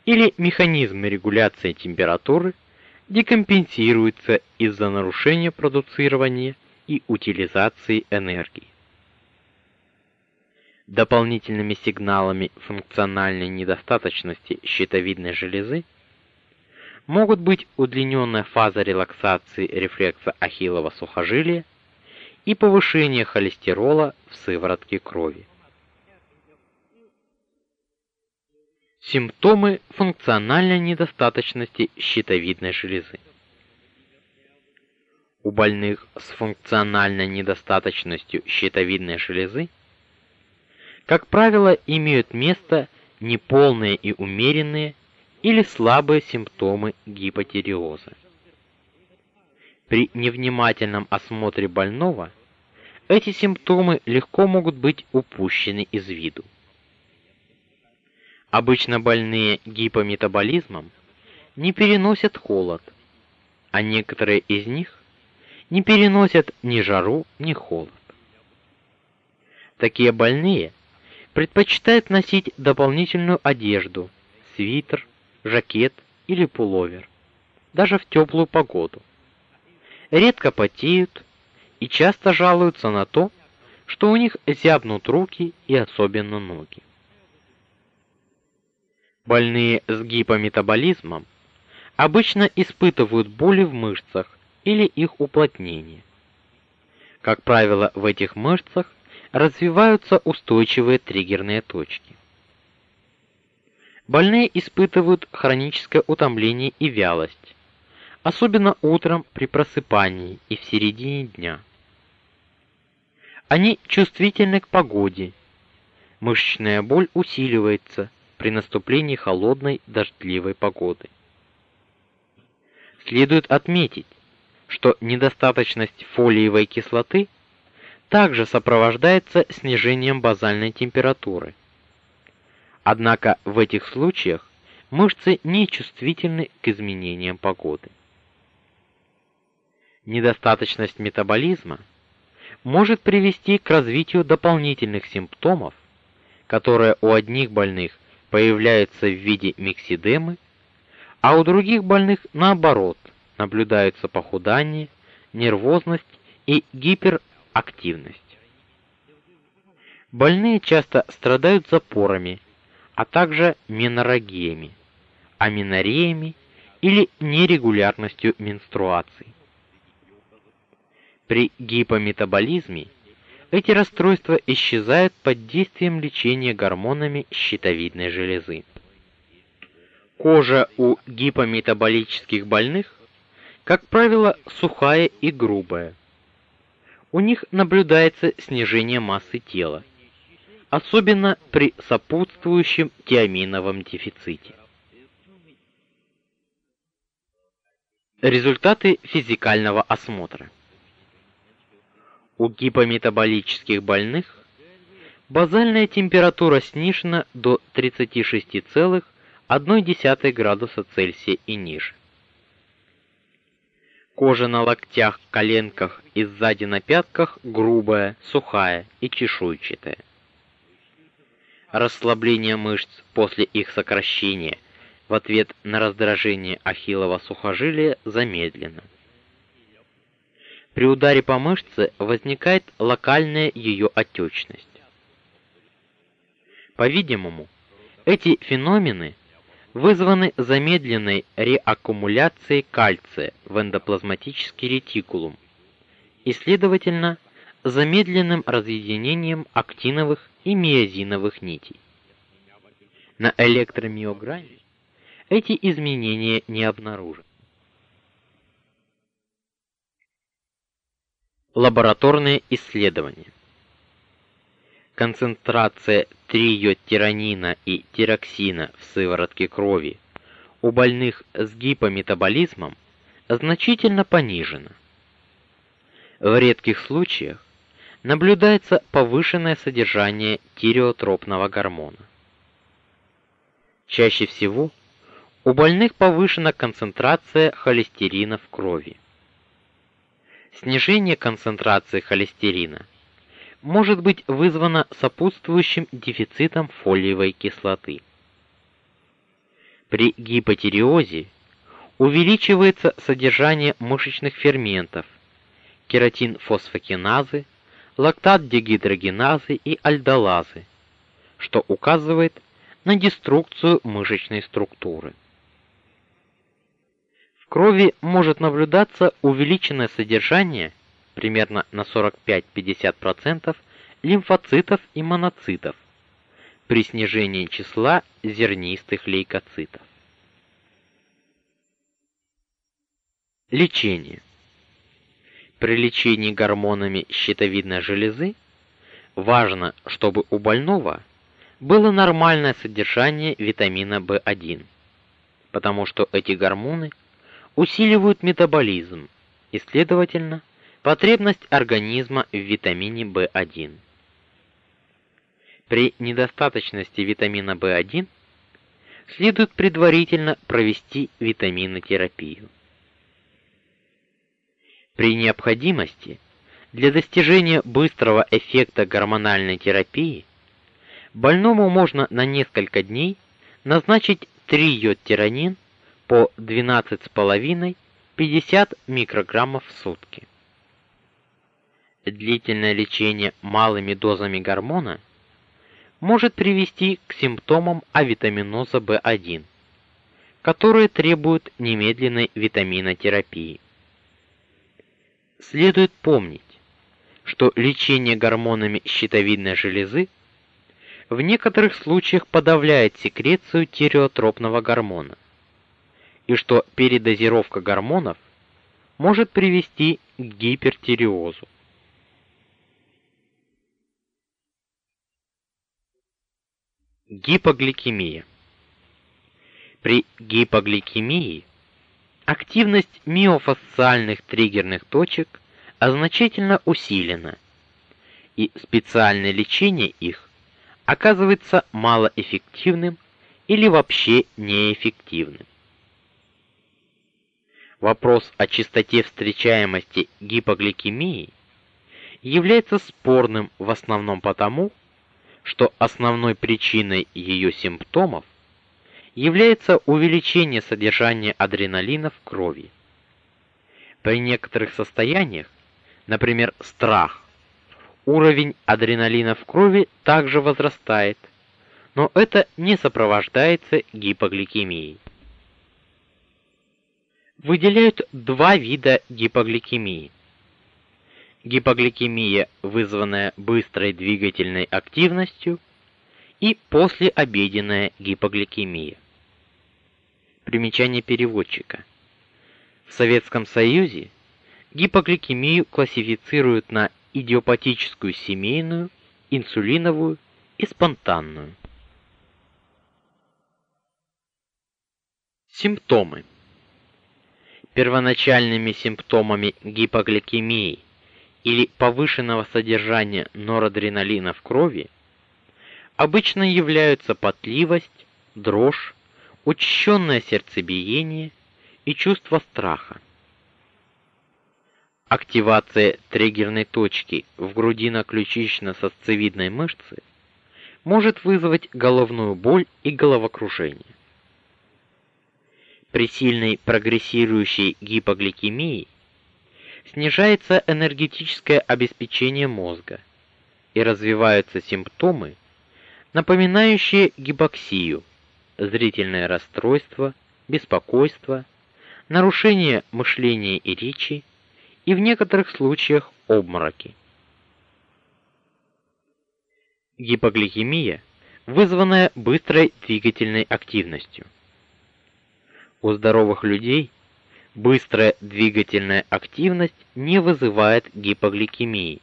или механизм регуляции температуры декомпенсируется из-за нарушения продуцирования и утилизации энергии. Дополнительными сигналами функциональной недостаточности щитовидной железы могут быть удлиненная фаза релаксации рефлекса ахиллова сухожилия и повышение холестерола в сыворотке крови. Симптомы функциональной недостаточности щитовидной железы. У больных с функциональной недостаточностью щитовидной железы, как правило, имеют место неполные и умеренные или слабые симптомы гипотиреоза. При невнимательном осмотре больного эти симптомы легко могут быть упущены из виду. Обычно больные гипометаболизмом не переносят холод, а некоторые из них не переносят ни жару, ни холод. Такие больные предпочитают носить дополнительную одежду: свитер, жакет или пуловер, даже в теплую погоду. Редко потеют и часто жалуются на то, что у них зябнут руки и особенно ноги. Больные с гипометаболизмом обычно испытывают боли в мышцах или их уплотнение. Как правило, в этих мышцах развиваются устойчивые триггерные точки. Больные испытывают хроническое утомление и вялость, особенно утром при просыпании и в середине дня. Они чувствительны к погоде. Мышечная боль усиливается при наступлении холодной дождливой погоды. Следует отметить, что недостаточность фолиевой кислоты также сопровождается снижением базальной температуры. Однако в этих случаях мышцы не чувствительны к изменениям погоды. Недостаточность метаболизма может привести к развитию дополнительных симптомов, которые у одних больных появляются в виде миксидемы, а у других больных наоборот наблюдаются похудание, нервозность и гиперактивность. Больные часто страдают запорами, а также меноррагиями, аменореями или нерегулярностью менструаций. При гипометаболизме эти расстройства исчезают под действием лечения гормонами щитовидной железы. Кожа у гипометаболических больных, как правило, сухая и грубая. У них наблюдается снижение массы тела, особенно при сопутствующем тиаминовом дефиците. Результаты физикального осмотра. У гипометаболических больных базальная температура снижена до 36,1 градуса Цельсия и ниже. Кожа на локтях, коленках и сзади на пятках грубая, сухая и чешуйчатая. Расслабление мышц после их сокращения в ответ на раздражение ахиллова сухожилия замедлено. При ударе по мышце возникает локальная ее отечность. По-видимому, эти феномены вызваны замедленной реаккумуляцией кальция в эндоплазматический ретикулум и, следовательно, замедленным разъединением актиновых и миозиновых нитей. На электромиограмме эти изменения не обнаружены. Лабораторные исследования. Концентрация триодтиронина и тироксина в сыворотке крови у больных с гипометаболизмом значительно понижена. В редких случаях наблюдается повышенное содержание тиреотропного гормона. Чаще всего у больных повышена концентрация холестерина в крови. Снижение концентрации холестерина может быть вызвано сопутствующим дефицитом фолиевой кислоты. При гипотиреозе увеличивается содержание мышечных ферментов кератин-фосфокиназы, лактат-дегидрогеназы и альдолазы, что указывает на деструкцию мышечной структуры. В крови может наблюдаться увеличенное содержание примерно на 45-50% лимфоцитов и моноцитов при снижении числа зернистых лейкоцитов. Лечение. При лечении гормонами щитовидной железы важно, чтобы у больного было нормальное содержание витамина В1, потому что эти гормоны усиливают метаболизм и, следовательно, Потребность организма в витамине В1. При недостаточности витамина В1 следует предварительно провести витаминотерапию. При необходимости для достижения быстрого эффекта гормональной терапии больному можно на несколько дней назначить 3 йодтиронин по 12,5-50 микрограммов в сутки длительное лечение малыми дозами гормона может привести к симптомам авитаминоза В1, которые требуют немедленной витаминотерапии. Следует помнить, что лечение гормонами щитовидной железы в некоторых случаях подавляет секрецию тиреотропного гормона, и что передозировка гормонов может привести к гипертиреозу. Гипогликемия. При гипогликемии активность миофасциальных триггерных точек значительно усилена, и специальное лечение их оказывается малоэффективным или вообще неэффективным. Вопрос о частоте встречаемости гипогликемии является спорным в основном потому, что основной причиной ее симптомов является увеличение содержания адреналина в крови. При некоторых состояниях, например, страх, уровень адреналина в крови также возрастает, но это не сопровождается гипогликемией. Выделяют два вида гипогликемии гипогликемия, вызванная быстрой двигательной активностью, и послеобеденная гипогликемия. Примечание переводчика. В Советском Союзе гипогликемию классифицируют на идиопатическую семейную, инсулиновую и спонтанную. Симптомы. Первоначальными симптомами гипогликемии или повышенного содержания норадреналина в крови обычно являются потливость, дрожь, учащенное сердцебиение и чувство страха. Активация триггерной точки в грудино-ключично-сосцевидной мышце может вызвать головную боль и головокружение. При сильной прогрессирующей гипогликемии снижается энергетическое обеспечение мозга и развиваются симптомы, напоминающие гипоксию, зрительное расстройство, беспокойство, нарушение мышления и речи, и в некоторых случаях обмороки. Гипогликемия, вызванная быстрой двигательной активностью. У здоровых людей быстрая двигательная активность не вызывает гипогликемии,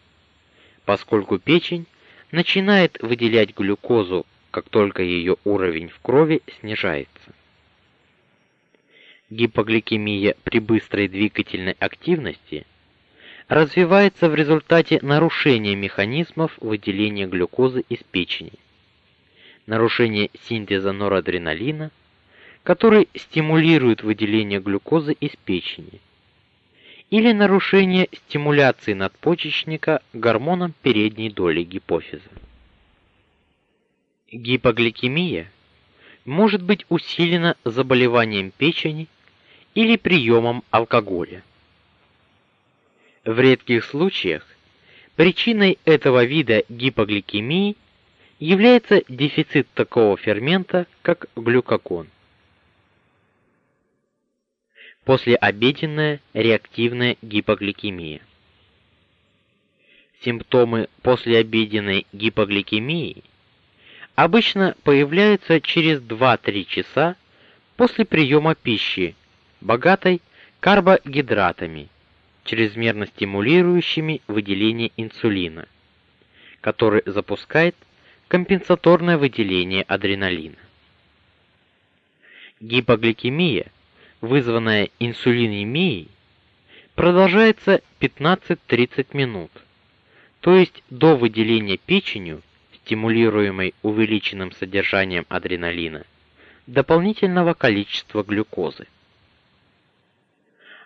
поскольку печень начинает выделять глюкозу, как только ее уровень в крови снижается. Гипогликемия при быстрой двигательной активности развивается в результате нарушения механизмов выделения глюкозы из печени, нарушения синтеза норадреналина, который стимулирует выделение глюкозы из печени, или нарушение стимуляции надпочечника гормоном передней доли гипофиза. Гипогликемия может быть усилена заболеванием печени или приемом алкоголя. В редких случаях причиной этого вида гипогликемии является дефицит такого фермента, как глюкагон. Послеобеденная реактивная гипогликемия. Симптомы послеобеденной гипогликемии обычно появляются через 2-3 часа после приема пищи, богатой карбогидратами чрезмерно стимулирующими выделение инсулина, который запускает компенсаторное выделение адреналина. Гипогликемия, вызванная инсулинемией, продолжается 15-30 минут, то есть до выделения печенью, стимулируемой увеличенным содержанием адреналина, дополнительного количества глюкозы.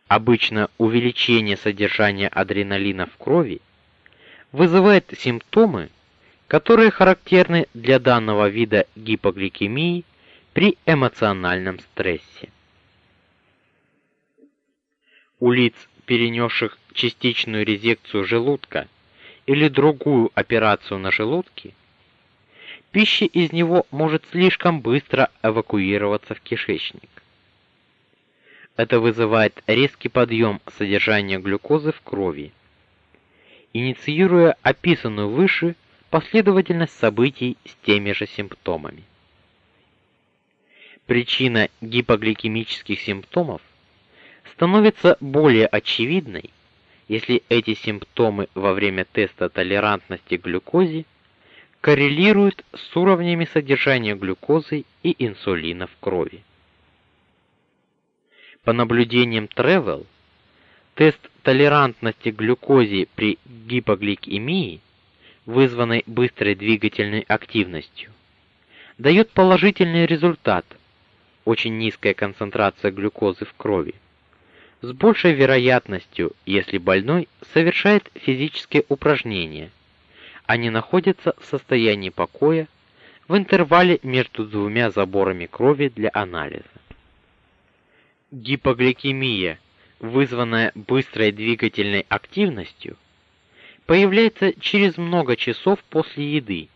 Обычно увеличение содержания адреналина в крови вызывает симптомы, которые характерны для данного вида гипогликемии при эмоциональном стрессе. У лиц, перенесших частичную резекцию желудка или другую операцию на желудке, пища из него может слишком быстро эвакуироваться в кишечник. Это вызывает резкий подъем содержания глюкозы в крови, инициируя описанную выше последовательность событий с теми же симптомами. Причина гипогликемических симптомов становится более очевидной, если эти симптомы во время теста толерантности к глюкозе коррелируют с уровнями содержания глюкозы и инсулина в крови. По наблюдениям Travel, тест толерантности к глюкозе при гипогликемии, вызванной быстрой двигательной активностью, дает положительный результат. Очень низкая концентрация глюкозы в крови. С большей вероятностью, если больной совершает физические упражнения, а не находится в состоянии покоя в интервале между двумя заборами крови для анализа. Гипогликемия, вызванная быстрой двигательной активностью, появляется через много часов после еды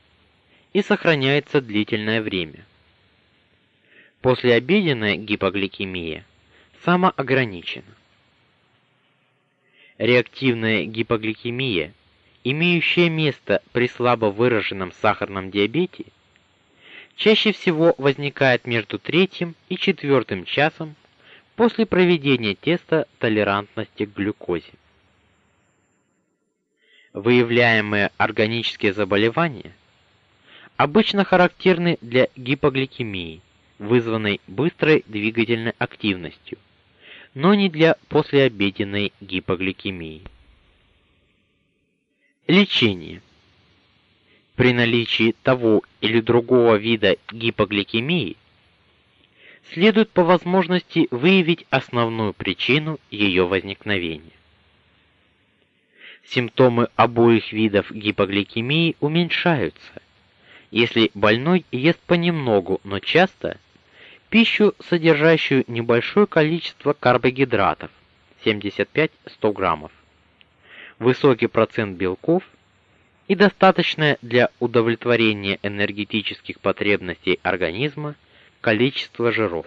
и сохраняется длительное время. Послеобеденная гипогликемия самоограничена. Реактивная гипогликемия, имеющая место при слабо выраженном сахарном диабете, чаще всего возникает между третьим и четвертым часом после проведения теста толерантности к глюкозе. Выявляемые органические заболевания обычно характерны для гипогликемии, вызванной быстрой двигательной активностью, но не для послеобеденной гипогликемии. Лечение. При наличии того или другого вида гипогликемии следует по возможности выявить основную причину ее возникновения. Симптомы обоих видов гипогликемии уменьшаются, если больной ест понемногу, но часто пищу, содержащую небольшое количество карбогидратов 75-100 граммов, высокий процент белков и достаточное для удовлетворения энергетических потребностей организма количество жиров.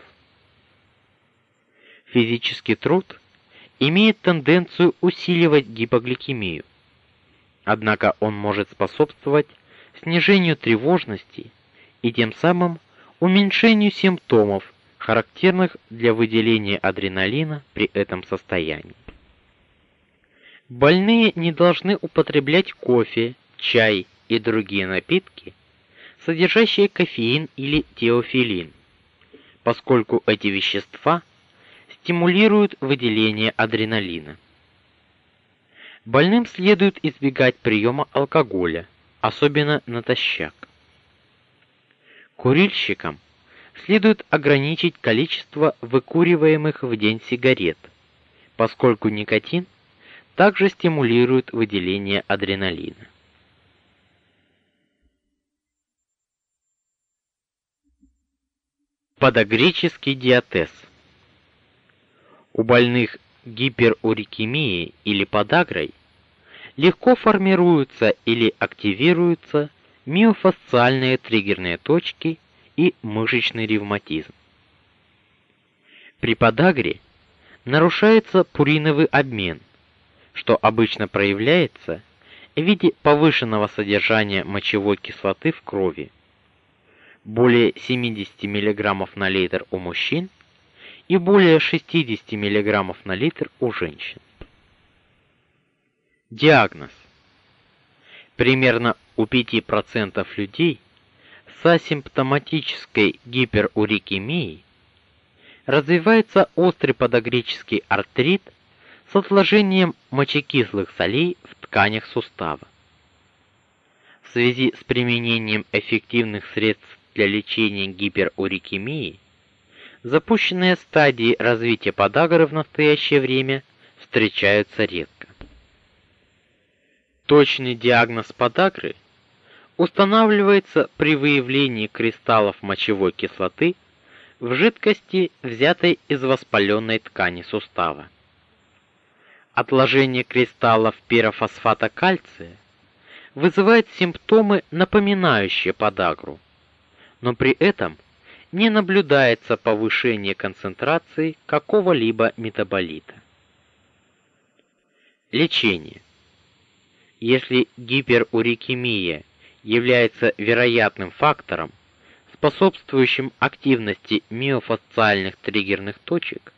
Физический труд имеет тенденцию усиливать гипогликемию. Однако он может способствовать снижению тревожности и тем самым уменьшению симптомов, характерных для выделения адреналина при этом состоянии. Больные не должны употреблять кофе, чай и другие напитки, содержащие кофеин или теофилин, поскольку эти вещества – стимулируют выделение адреналина. Больным следует избегать приема алкоголя, особенно натощак. Курильщикам следует ограничить количество выкуриваемых в день сигарет, поскольку никотин также стимулирует выделение адреналина. Подогреческий диатез у больных гиперурикемией или подагрой легко формируются или активируются миофасциальные триггерные точки и мышечный ревматизм. При подагре нарушается пуриновый обмен, что обычно проявляется в виде повышенного содержания мочевой кислоты в крови. Более 70 мг на литр у мужчин – и более 60 мг на литр у женщин. Диагноз. Примерно у 5% людей с асимптоматической гиперурикемией развивается острый подагрический артрит с отложением мочекислых солей в тканях сустава. В связи с применением эффективных средств для лечения гиперурикемии запущенные стадии развития подагры в настоящее время встречаются редко. Точный диагноз подагры устанавливается при выявлении кристаллов мочевой кислоты в жидкости, взятой из воспаленной ткани сустава. Отложение кристаллов пирофосфата кальция вызывает симптомы, напоминающие подагру, но при этом не наблюдается повышение концентрации какого-либо метаболита. Лечение. Если гиперурикемия является вероятным фактором, способствующим активности миофасциальных триггерных точек,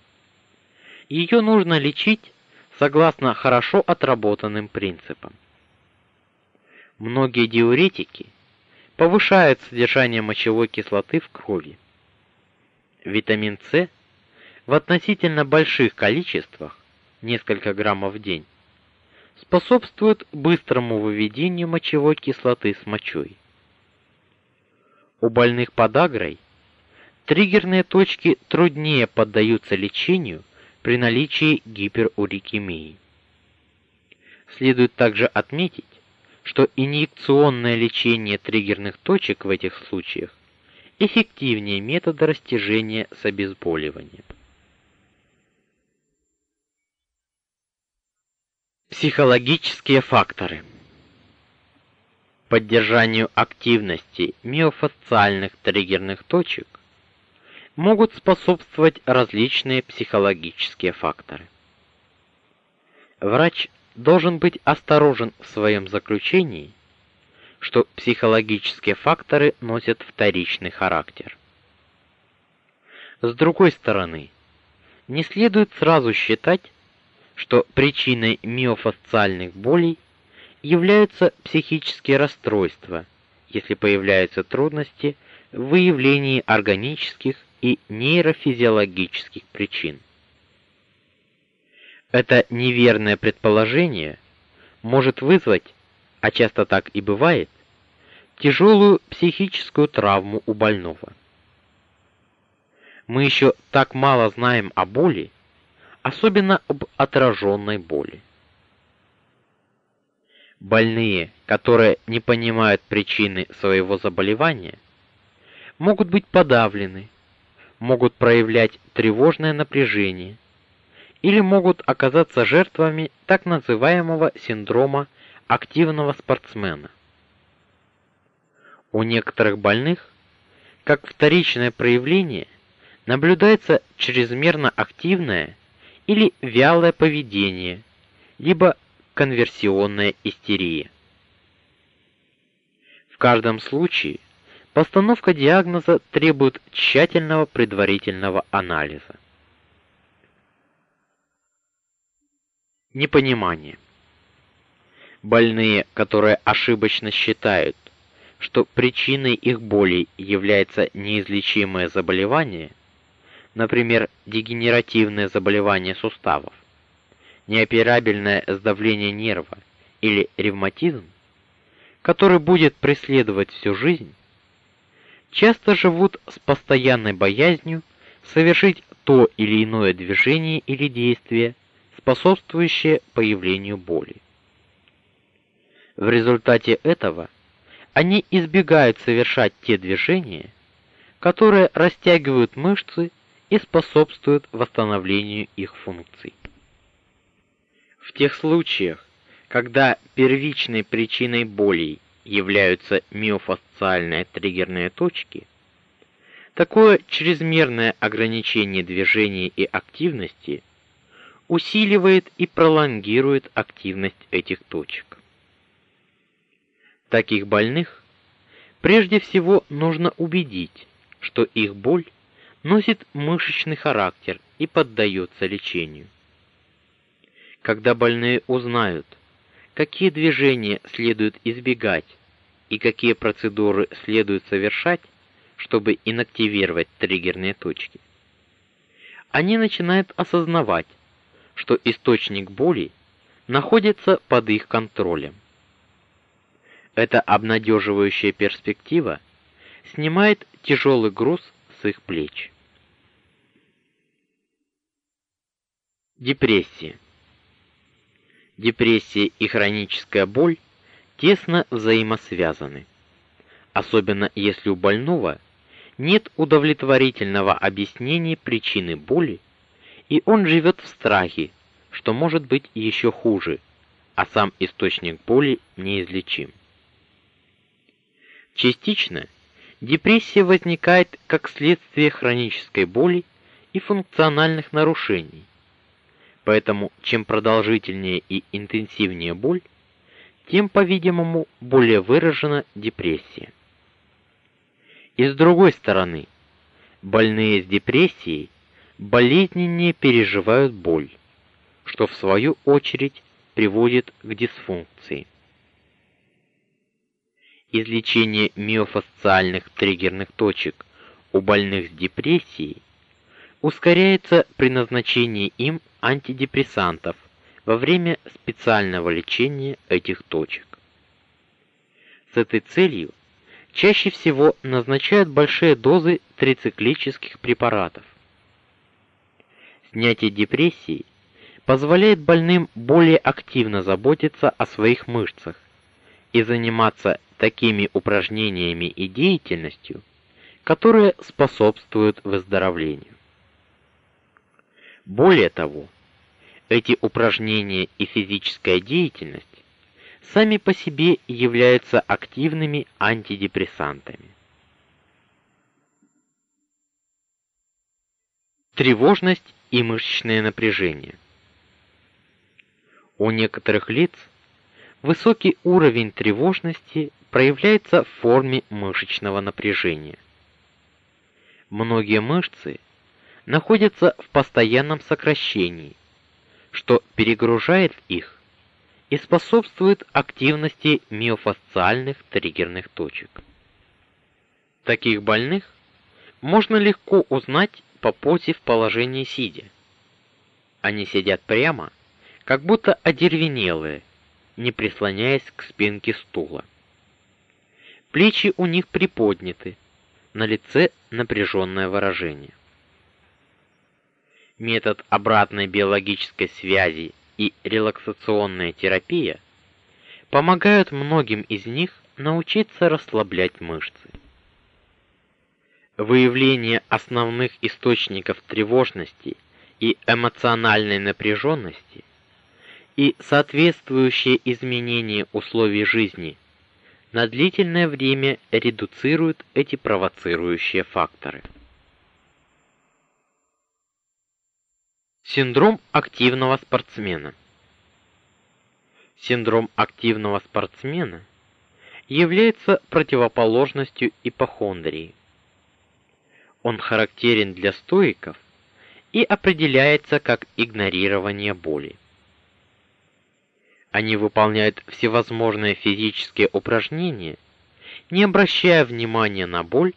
ее нужно лечить согласно хорошо отработанным принципам. Многие диуретики повышают содержание мочевой кислоты в крови. Витамин С в относительно больших количествах, несколько граммов в день, способствует быстрому выведению мочевой кислоты с мочой. У больных подагрой триггерные точки труднее поддаются лечению при наличии гиперурикемии. Следует также отметить, что инъекционное лечение триггерных точек в этих случаях эффективнее метода растяжения с обезболиванием. Психологические факторы. Поддержанию активности миофасциальных триггерных точек могут способствовать различные психологические факторы. Врач должен быть осторожен в своем заключении – что психологические факторы носят вторичный характер. С другой стороны, не следует сразу считать, что причиной миофасциальных болей являются психические расстройства, если появляются трудности в выявлении органических и нейрофизиологических причин. Это неверное предположение может вызвать, а часто так и бывает, тяжелую психическую травму у больного. Мы еще так мало знаем о боли, особенно об отраженной боли. Больные, которые не понимают причины своего заболевания, могут быть подавлены, могут проявлять тревожное напряжение или могут оказаться жертвами так называемого синдрома активного спортсмена. У некоторых больных, как вторичное проявление, наблюдается чрезмерно активное или вялое поведение, либо конверсионная истерия. В каждом случае постановка диагноза требует тщательного предварительного анализа. Непонимание. Больные, которые ошибочно считают, что причиной их боли является неизлечимое заболевание, например, дегенеративное заболевание суставов, неоперабельное сдавление нерва или ревматизм, который будет преследовать всю жизнь, часто живут с постоянной боязнью совершить то или иное движение или действие, способствующее появлению боли. В результате этого они избегают совершать те движения, которые растягивают мышцы и способствуют восстановлению их функций. В тех случаях, когда первичной причиной боли являются миофасциальные триггерные точки, такое чрезмерное ограничение движения и активности усиливает и пролонгирует активность этих точек. Таких больных прежде всего нужно убедить, что их боль носит мышечный характер и поддается лечению. Когда больные узнают, какие движения следует избегать и какие процедуры следует совершать, чтобы инактивировать триггерные точки, они начинают осознавать, что источник боли находится под их контролем. Эта обнадеживающая перспектива снимает тяжелый груз с их плеч. Депрессия депрессия и хроническая боль тесно взаимосвязаны, особенно если у больного нет удовлетворительного объяснения причины боли, и он живет в страхе, что может быть еще хуже, а сам источник боли неизлечим. Частично депрессия возникает как следствие хронической боли и функциональных нарушений, Поэтому чем продолжительнее и интенсивнее боль, тем, по-видимому, более выражена депрессия. И с другой стороны, больные с депрессией болезненнее переживают боль, что в свою очередь приводит к дисфункции. Излечение миофасциальных триггерных точек у больных с депрессией ускоряется при назначении им антидепрессантов во время специального лечения этих точек. С этой целью чаще всего назначают большие дозы трициклических препаратов. Снятие депрессии позволяет больным более активно заботиться о своих мышцах и заниматься такими упражнениями и деятельностью, которые способствуют выздоровлению. Более того, эти упражнения и физическая деятельность сами по себе являются активными антидепрессантами. Тревожность и мышечное напряжение. У некоторых лиц высокий уровень тревожности проявляется в форме мышечного напряжения. Многие мышцы находятся в постоянном сокращении, что перегружает их и способствует активности миофасциальных триггерных точек. Таких больных можно легко узнать по позе в положении сидя. Они сидят прямо, как будто одеревенелые, не прислоняясь к спинке стула. Плечи у них приподняты, на лице напряженное выражение метод обратной биологической связи и релаксационная терапия помогают многим из них научиться расслаблять мышцы. Выявление основных источников тревожности и эмоциональной напряженности и соответствующее изменение условий жизни на длительное время редуцируют эти провоцирующие факторы. Синдром активного спортсмена. Синдром активного спортсмена является противоположностью ипохондрии. Он характерен для стоиков и определяется как игнорирование боли. Они выполняют всевозможные физические упражнения, не обращая внимания на боль,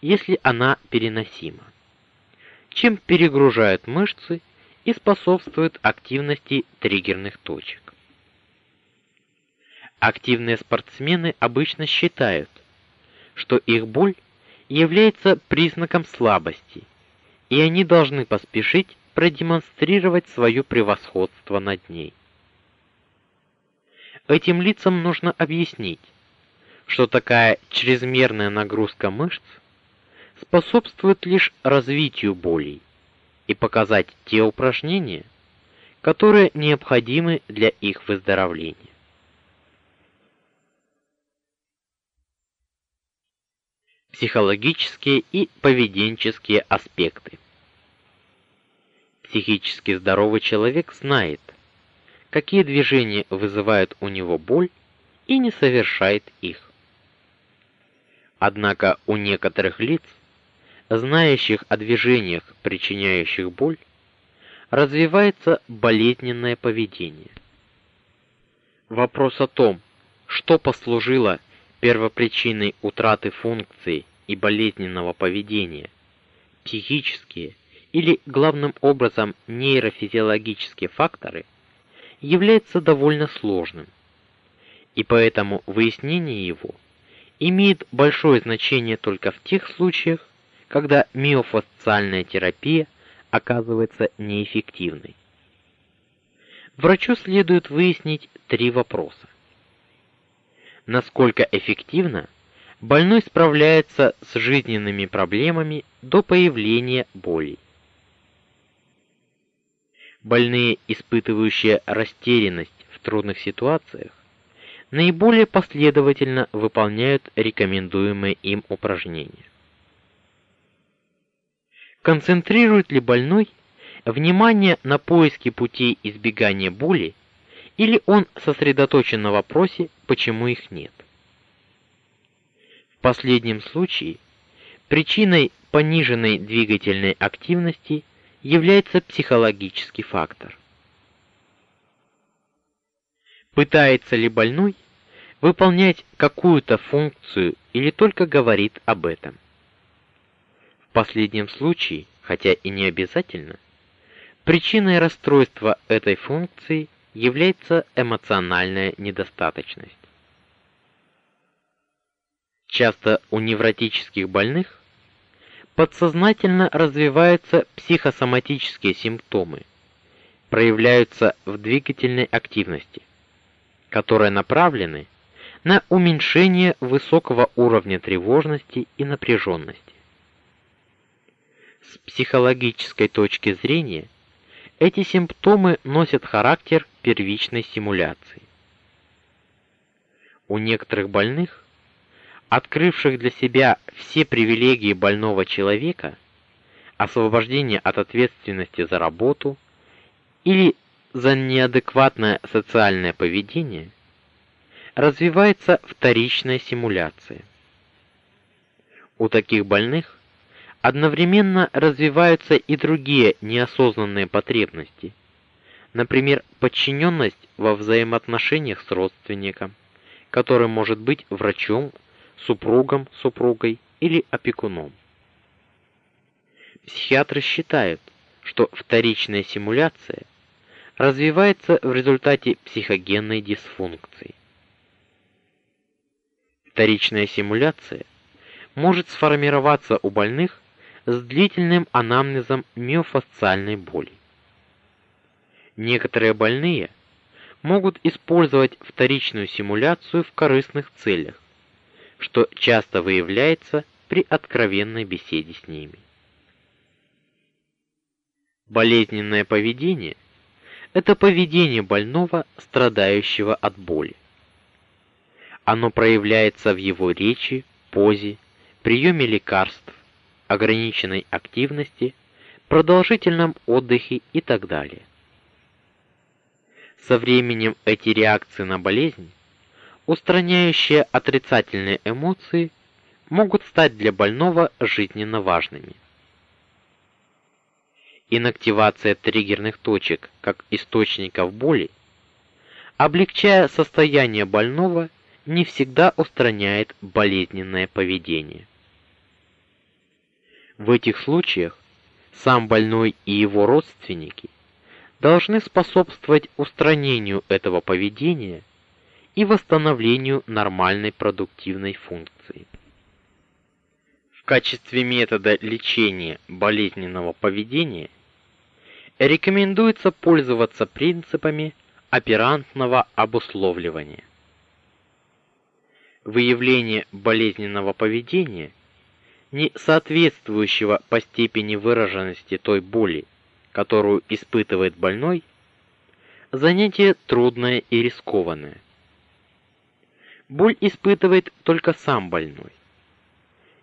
если она переносима. Чем перегружают мышцы и способствует активности триггерных точек. Активные спортсмены обычно считают, что их боль является признаком слабости, и они должны поспешить продемонстрировать свое превосходство над ней. Этим лицам нужно объяснить, что такая чрезмерная нагрузка мышц способствует лишь развитию болей и показать те упражнения, которые необходимы для их выздоровления. Психологические и поведенческие аспекты. Психически здоровый человек знает, какие движения вызывают у него боль и не совершает их. Однако у некоторых лиц знающих о движениях, причиняющих боль, развивается болезненное поведение. Вопрос о том, что послужило первопричиной утраты функций и болезненного поведения, психические или главным образом нейрофизиологические факторы, является довольно сложным. И поэтому выяснение его имеет большое значение только в тех случаях, когда миофасциальная терапия оказывается неэффективной. Врачу следует выяснить три вопроса. Насколько эффективно больной справляется с жизненными проблемами до появления боли? Больные, испытывающие растерянность в трудных ситуациях, наиболее последовательно выполняют рекомендуемые им упражнения. Концентрирует ли больной внимание на поиске путей избегания боли, или он сосредоточен на вопросе, почему их нет? В последнем случае причиной пониженной двигательной активности является психологический фактор. Пытается ли больной выполнять какую-то функцию или только говорит об этом? В последнем случае, хотя и не обязательно, причиной расстройства этой функции является эмоциональная недостаточность. Часто у невротических больных подсознательно развиваются психосоматические симптомы, проявляются в двигательной активности, которые направлены на уменьшение высокого уровня тревожности и напряженности. С психологической точки зрения эти симптомы носят характер первичной стимуляции. У некоторых больных, открывших для себя все привилегии больного человека, освобождение от ответственности за работу или за неадекватное социальное поведение, развивается вторичная симуляция. У таких больных Одновременно развиваются и другие неосознанные потребности. Например, подчиненность во взаимоотношениях с родственником, который может быть врачом, супругом, супругой или опекуном. Психиатры считают, что вторичная симуляция развивается в результате психогенной дисфункции. Вторичная симуляция может сформироваться у больных с длительным анамнезом миофасциальной боли. Некоторые больные могут использовать вторичную симуляцию в корыстных целях, что часто выявляется при откровенной беседе с ними. Болезненное поведение это поведение больного, страдающего от боли. Оно проявляется в его речи, позе, приеме лекарств, ограниченной активности, продолжительном отдыхе и так далее. Со временем эти реакции на болезнь, устраняющие отрицательные эмоции, могут стать для больного жизненно важными. Инактивация триггерных точек как источников боли, облегчая состояние больного, не всегда устраняет болезненное поведение. В этих случаях сам больной и его родственники должны способствовать устранению этого поведения и восстановлению нормальной продуктивной функции. В качестве метода лечения болезненного поведения рекомендуется пользоваться принципами оперантного обусловливания. Выявление болезненного поведения, не соответствующего по степени выраженности той боли, которую испытывает больной, занятие трудное и рискованное. Боль испытывает только сам больной.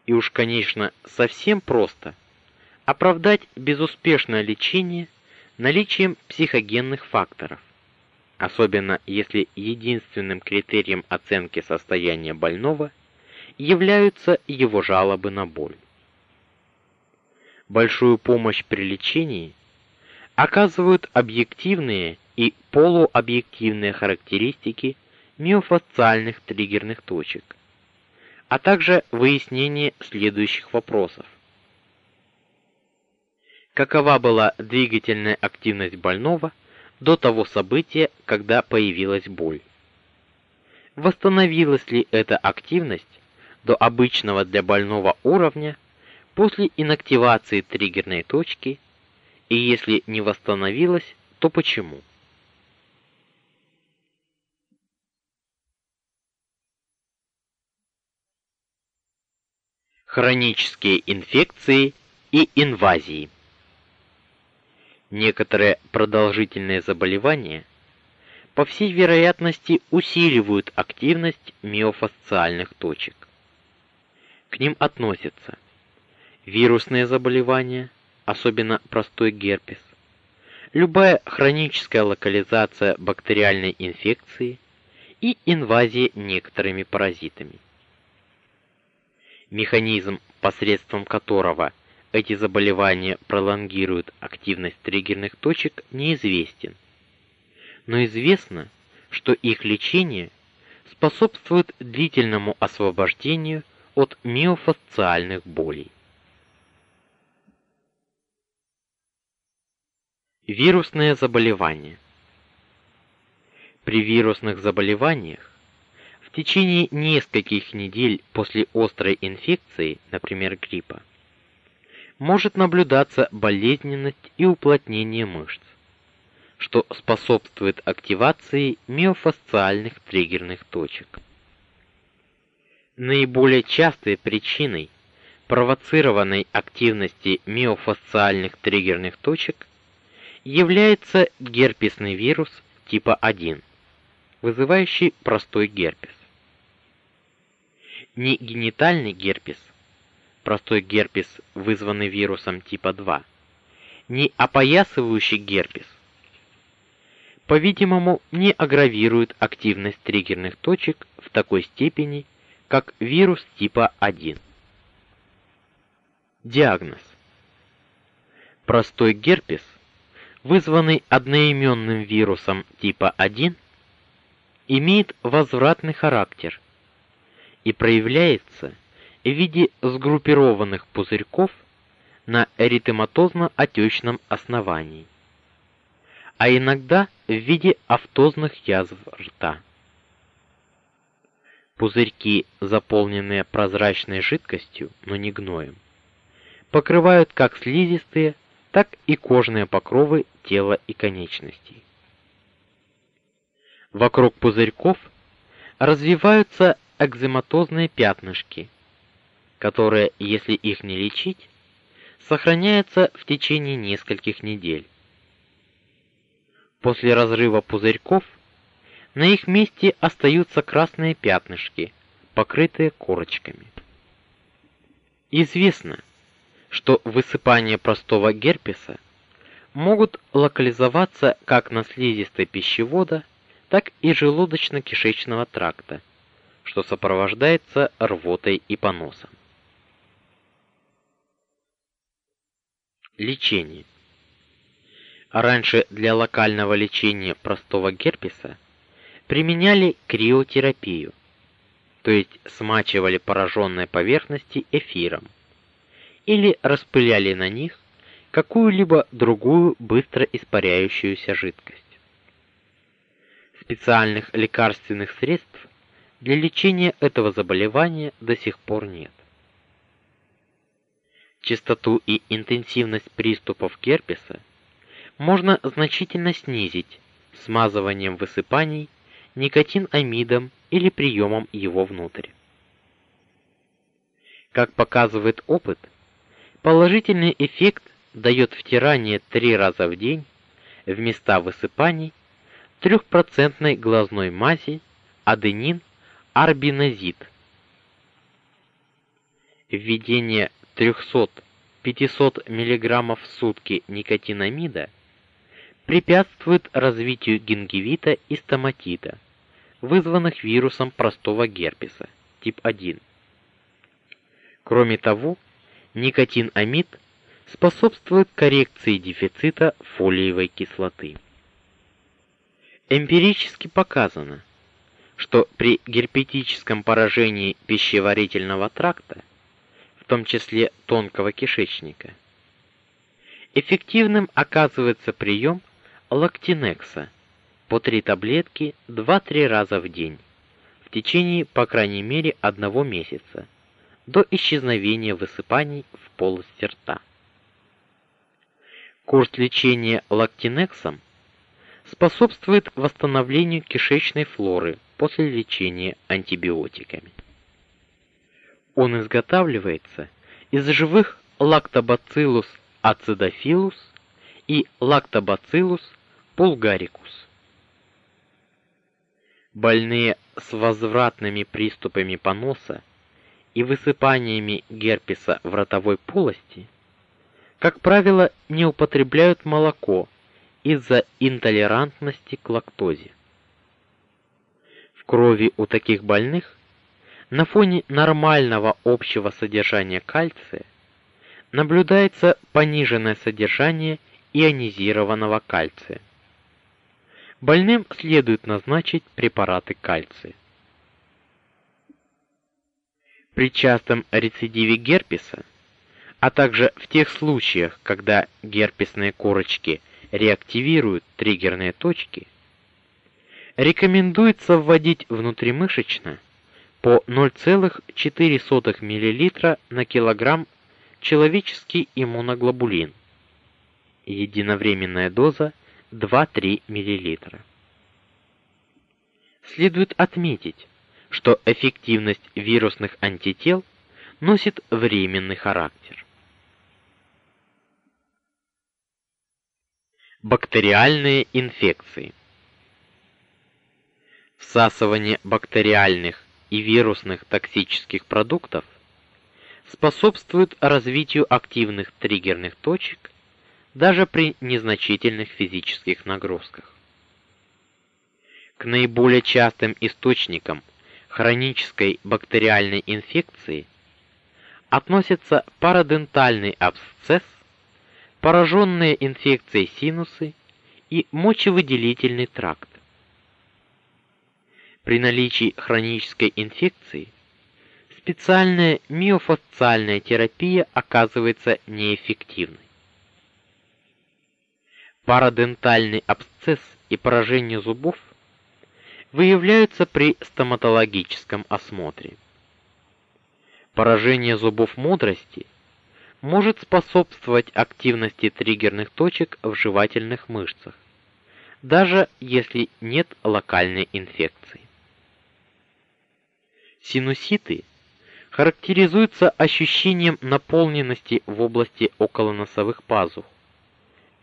И уж, конечно, совсем просто оправдать безуспешное лечение наличием психогенных факторов, особенно если единственным критерием оценки состояния больного являются его жалобы на боль. Большую помощь при лечении оказывают объективные и полуобъективные характеристики миофасциальных триггерных точек, а также выяснение следующих вопросов: какова была двигательная активность больного до того события, когда появилась боль. Восстановилась ли эта активность до обычного для больного уровня после инактивации триггерной точки, и если не восстановилась, то почему? Хронические инфекции и инвазии Некоторые продолжительные заболевания по всей вероятности усиливают активность миофасциальных точек. К ним относятся вирусные заболевания, особенно простой герпес, любая хроническая локализация бактериальной инфекции и инвазия некоторыми паразитами. Механизм, посредством которого эти заболевания пролонгируют активность триггерных точек, неизвестен. Но известно, что их лечение способствует длительному освобождению от миофасциальных болей. Вирусные заболевания. При вирусных заболеваниях в течение нескольких недель после острой инфекции, например, гриппа, может наблюдаться болезненность и уплотнение мышц, что способствует активации миофасциальных триггерных точек. Наиболее частой причиной провоцированной активности миофасциальных триггерных точек является герпесный вирус типа 1, вызывающий простой герпес. Негенитальный герпес – простой герпес, вызванный вирусом типа 2, не опоясывающий герпес, по-видимому, не аггравирует активность триггерных точек в такой степени, как вирус типа 1. Диагноз. Простой герпес, вызванный одноименным вирусом типа 1, имеет возвратный характер и проявляется в виде сгруппированных пузырьков на эритематозно-отечном основании, а иногда в виде автозных язв рта. Пузырьки, заполненные прозрачной жидкостью, но не гноем, покрывают как слизистые, так и кожные покровы тела и конечностей. Вокруг пузырьков развиваются экзематозные пятнышки, которые, если их не лечить, сохраняются в течение нескольких недель. После разрыва пузырьков на их месте остаются красные пятнышки, покрытые корочками. Известно, что высыпания простого герпеса могут локализоваться как на слизистой пищевода, так и желудочно-кишечного тракта, что сопровождается рвотой и поносом. Лечение. Раньше для локального лечения простого герпеса применяли криотерапию, то есть смачивали пораженные поверхности эфиром или распыляли на них какую-либо другую быстро испаряющуюся жидкость. Специальных лекарственных средств для лечения этого заболевания до сих пор нет. Частоту и интенсивность приступов герпеса можно значительно снизить смазыванием высыпаний никотинамидом или приемом его внутрь. Как показывает опыт, положительный эффект дает втирание 3 раза в день в места высыпаний 3% глазной мази аденин арбиназид. Введение 300-500 мг в сутки никотинамида препятствует развитию гингивита и стоматита, вызванных вирусом простого герпеса тип 1. Кроме того, никотинамид способствует коррекции дефицита фолиевой кислоты. Эмпирически показано, что при герпетическом поражении пищеварительного тракта, в том числе тонкого кишечника, эффективным оказывается прием лактинекса по 3 таблетки 2-3 раза в день в течение, по крайней мере, одного месяца до исчезновения высыпаний в полости рта. Курс лечения лактинексом способствует восстановлению кишечной флоры после лечения антибиотиками. Он изготавливается из живых Lactobacillus acidophilus и Lactobacillus пулгарикус. Больные с возвратными приступами поноса и высыпаниями герпеса в ротовой полости, как правило, не употребляют молоко из-за интолерантности к лактозе. В крови у таких больных на фоне нормального общего содержания кальция наблюдается пониженное содержание ионизированного кальция. Больным следует назначить препараты кальция. При частом рецидиве герпеса, а также в тех случаях, когда герпесные корочки реактивируют триггерные точки, рекомендуется вводить внутримышечно по 0,4 мл на килограмм человеческий иммуноглобулин единовременная доза 2-3 мл. Следует отметить, что эффективность вирусных антител носит временный характер. Бактериальные инфекции. Всасывание бактериальных и вирусных токсических продуктов способствует развитию активных триггерных точек даже при незначительных физических нагрузках. К наиболее частым источникам хронической бактериальной инфекции относятся парадентальный абсцесс, пораженные инфекцией синусы и мочевыделительный тракт. При наличии хронической инфекции специальная миофасциальная терапия оказывается неэффективной. Парадентальный абсцесс и поражение зубов выявляются при стоматологическом осмотре. Поражение зубов мудрости может способствовать активности триггерных точек в жевательных мышцах, даже если нет локальной инфекции. Синуситы характеризуются ощущением наполненности в области околоносовых пазух,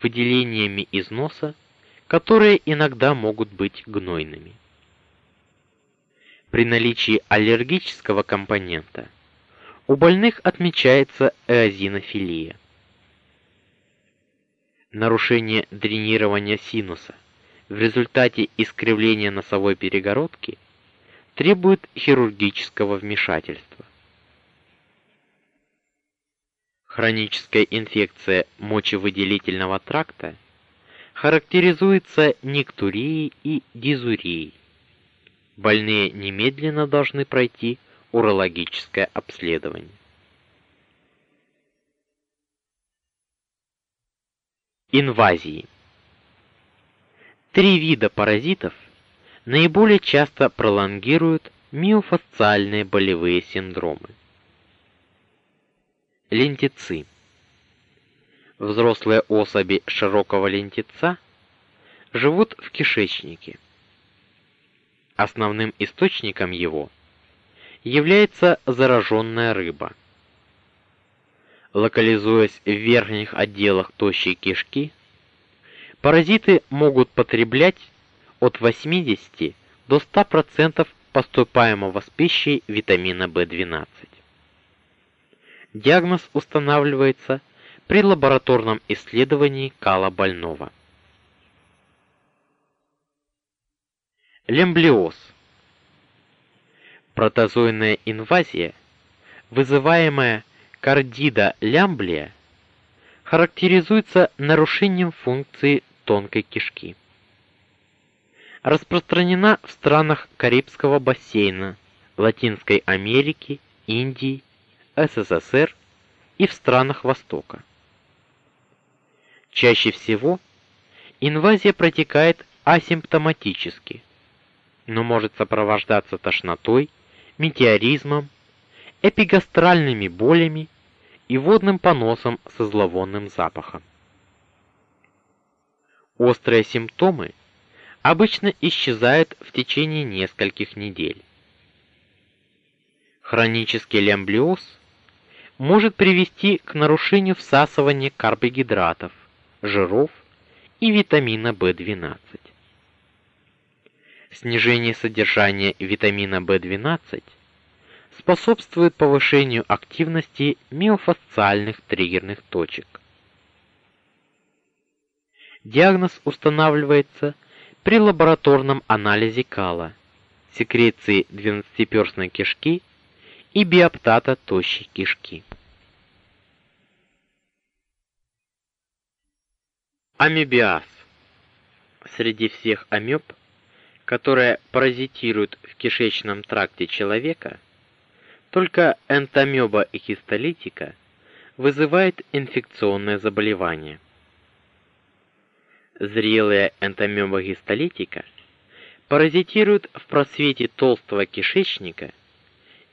выделениями из носа, которые иногда могут быть гнойными. При наличии аллергического компонента у больных отмечается эозинофилия. Нарушение дренирования синуса в результате искривления носовой перегородки требует хирургического вмешательства. Хроническая инфекция мочевыделительного тракта характеризуется нектурией и дизурией. Больные немедленно должны пройти урологическое обследование. Инвазии. Три вида паразитов наиболее часто пролонгируют миофасциальные болевые синдромы. Лентицы. Взрослые особи широкого лентица живут в кишечнике. Основным источником его является зараженная рыба. Локализуясь в верхних отделах тощей кишки, паразиты могут потреблять от 80 до 100% поступаемого с пищей витамина В12. Диагноз устанавливается при лабораторном исследовании кала больного. Лемблиоз Протозойная инвазия, вызываемая кардида лямблия, характеризуется нарушением функции тонкой кишки. Распространена в странах Карибского бассейна, Латинской Америки, Индии, СССР и в странах Востока. Чаще всего инвазия протекает асимптоматически, но может сопровождаться тошнотой, метеоризмом, эпигастральными болями и водным поносом со зловонным запахом. Острые симптомы обычно исчезают в течение нескольких недель. Хронический лямблиоз может привести к нарушению всасывания карбогидратов, жиров и витамина В12 снижение содержания витамина В12 способствует повышению активности миофасциальных триггерных точек. Диагноз устанавливается при лабораторном анализе кала, секреции двенадцатиперстной кишки и биоптата тощей кишки. Амебиаз. Среди всех амеб которая паразитирует в кишечном тракте человека, только энтомеба хистолитика вызывает инфекционное заболевание. Зрелые энтомеба хистолитика паразитируют в просвете толстого кишечника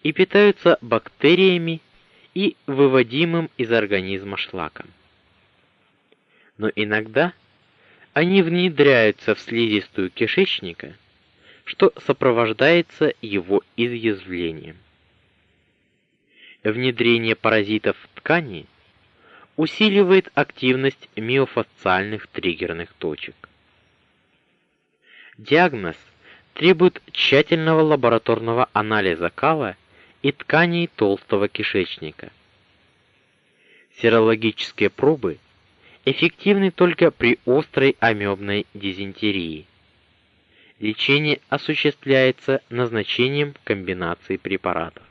и питаются бактериями и выводимым из организма шлаком. Но иногда они внедряются в слизистую кишечника что сопровождается его изъязвлением. Внедрение паразитов в ткани усиливает активность миофасциальных триггерных точек. Диагноз требует тщательного лабораторного анализа кала и тканей толстого кишечника. Серологические пробы эффективны только при острой амебной дизентерии. Лечение осуществляется назначением комбинации препаратов.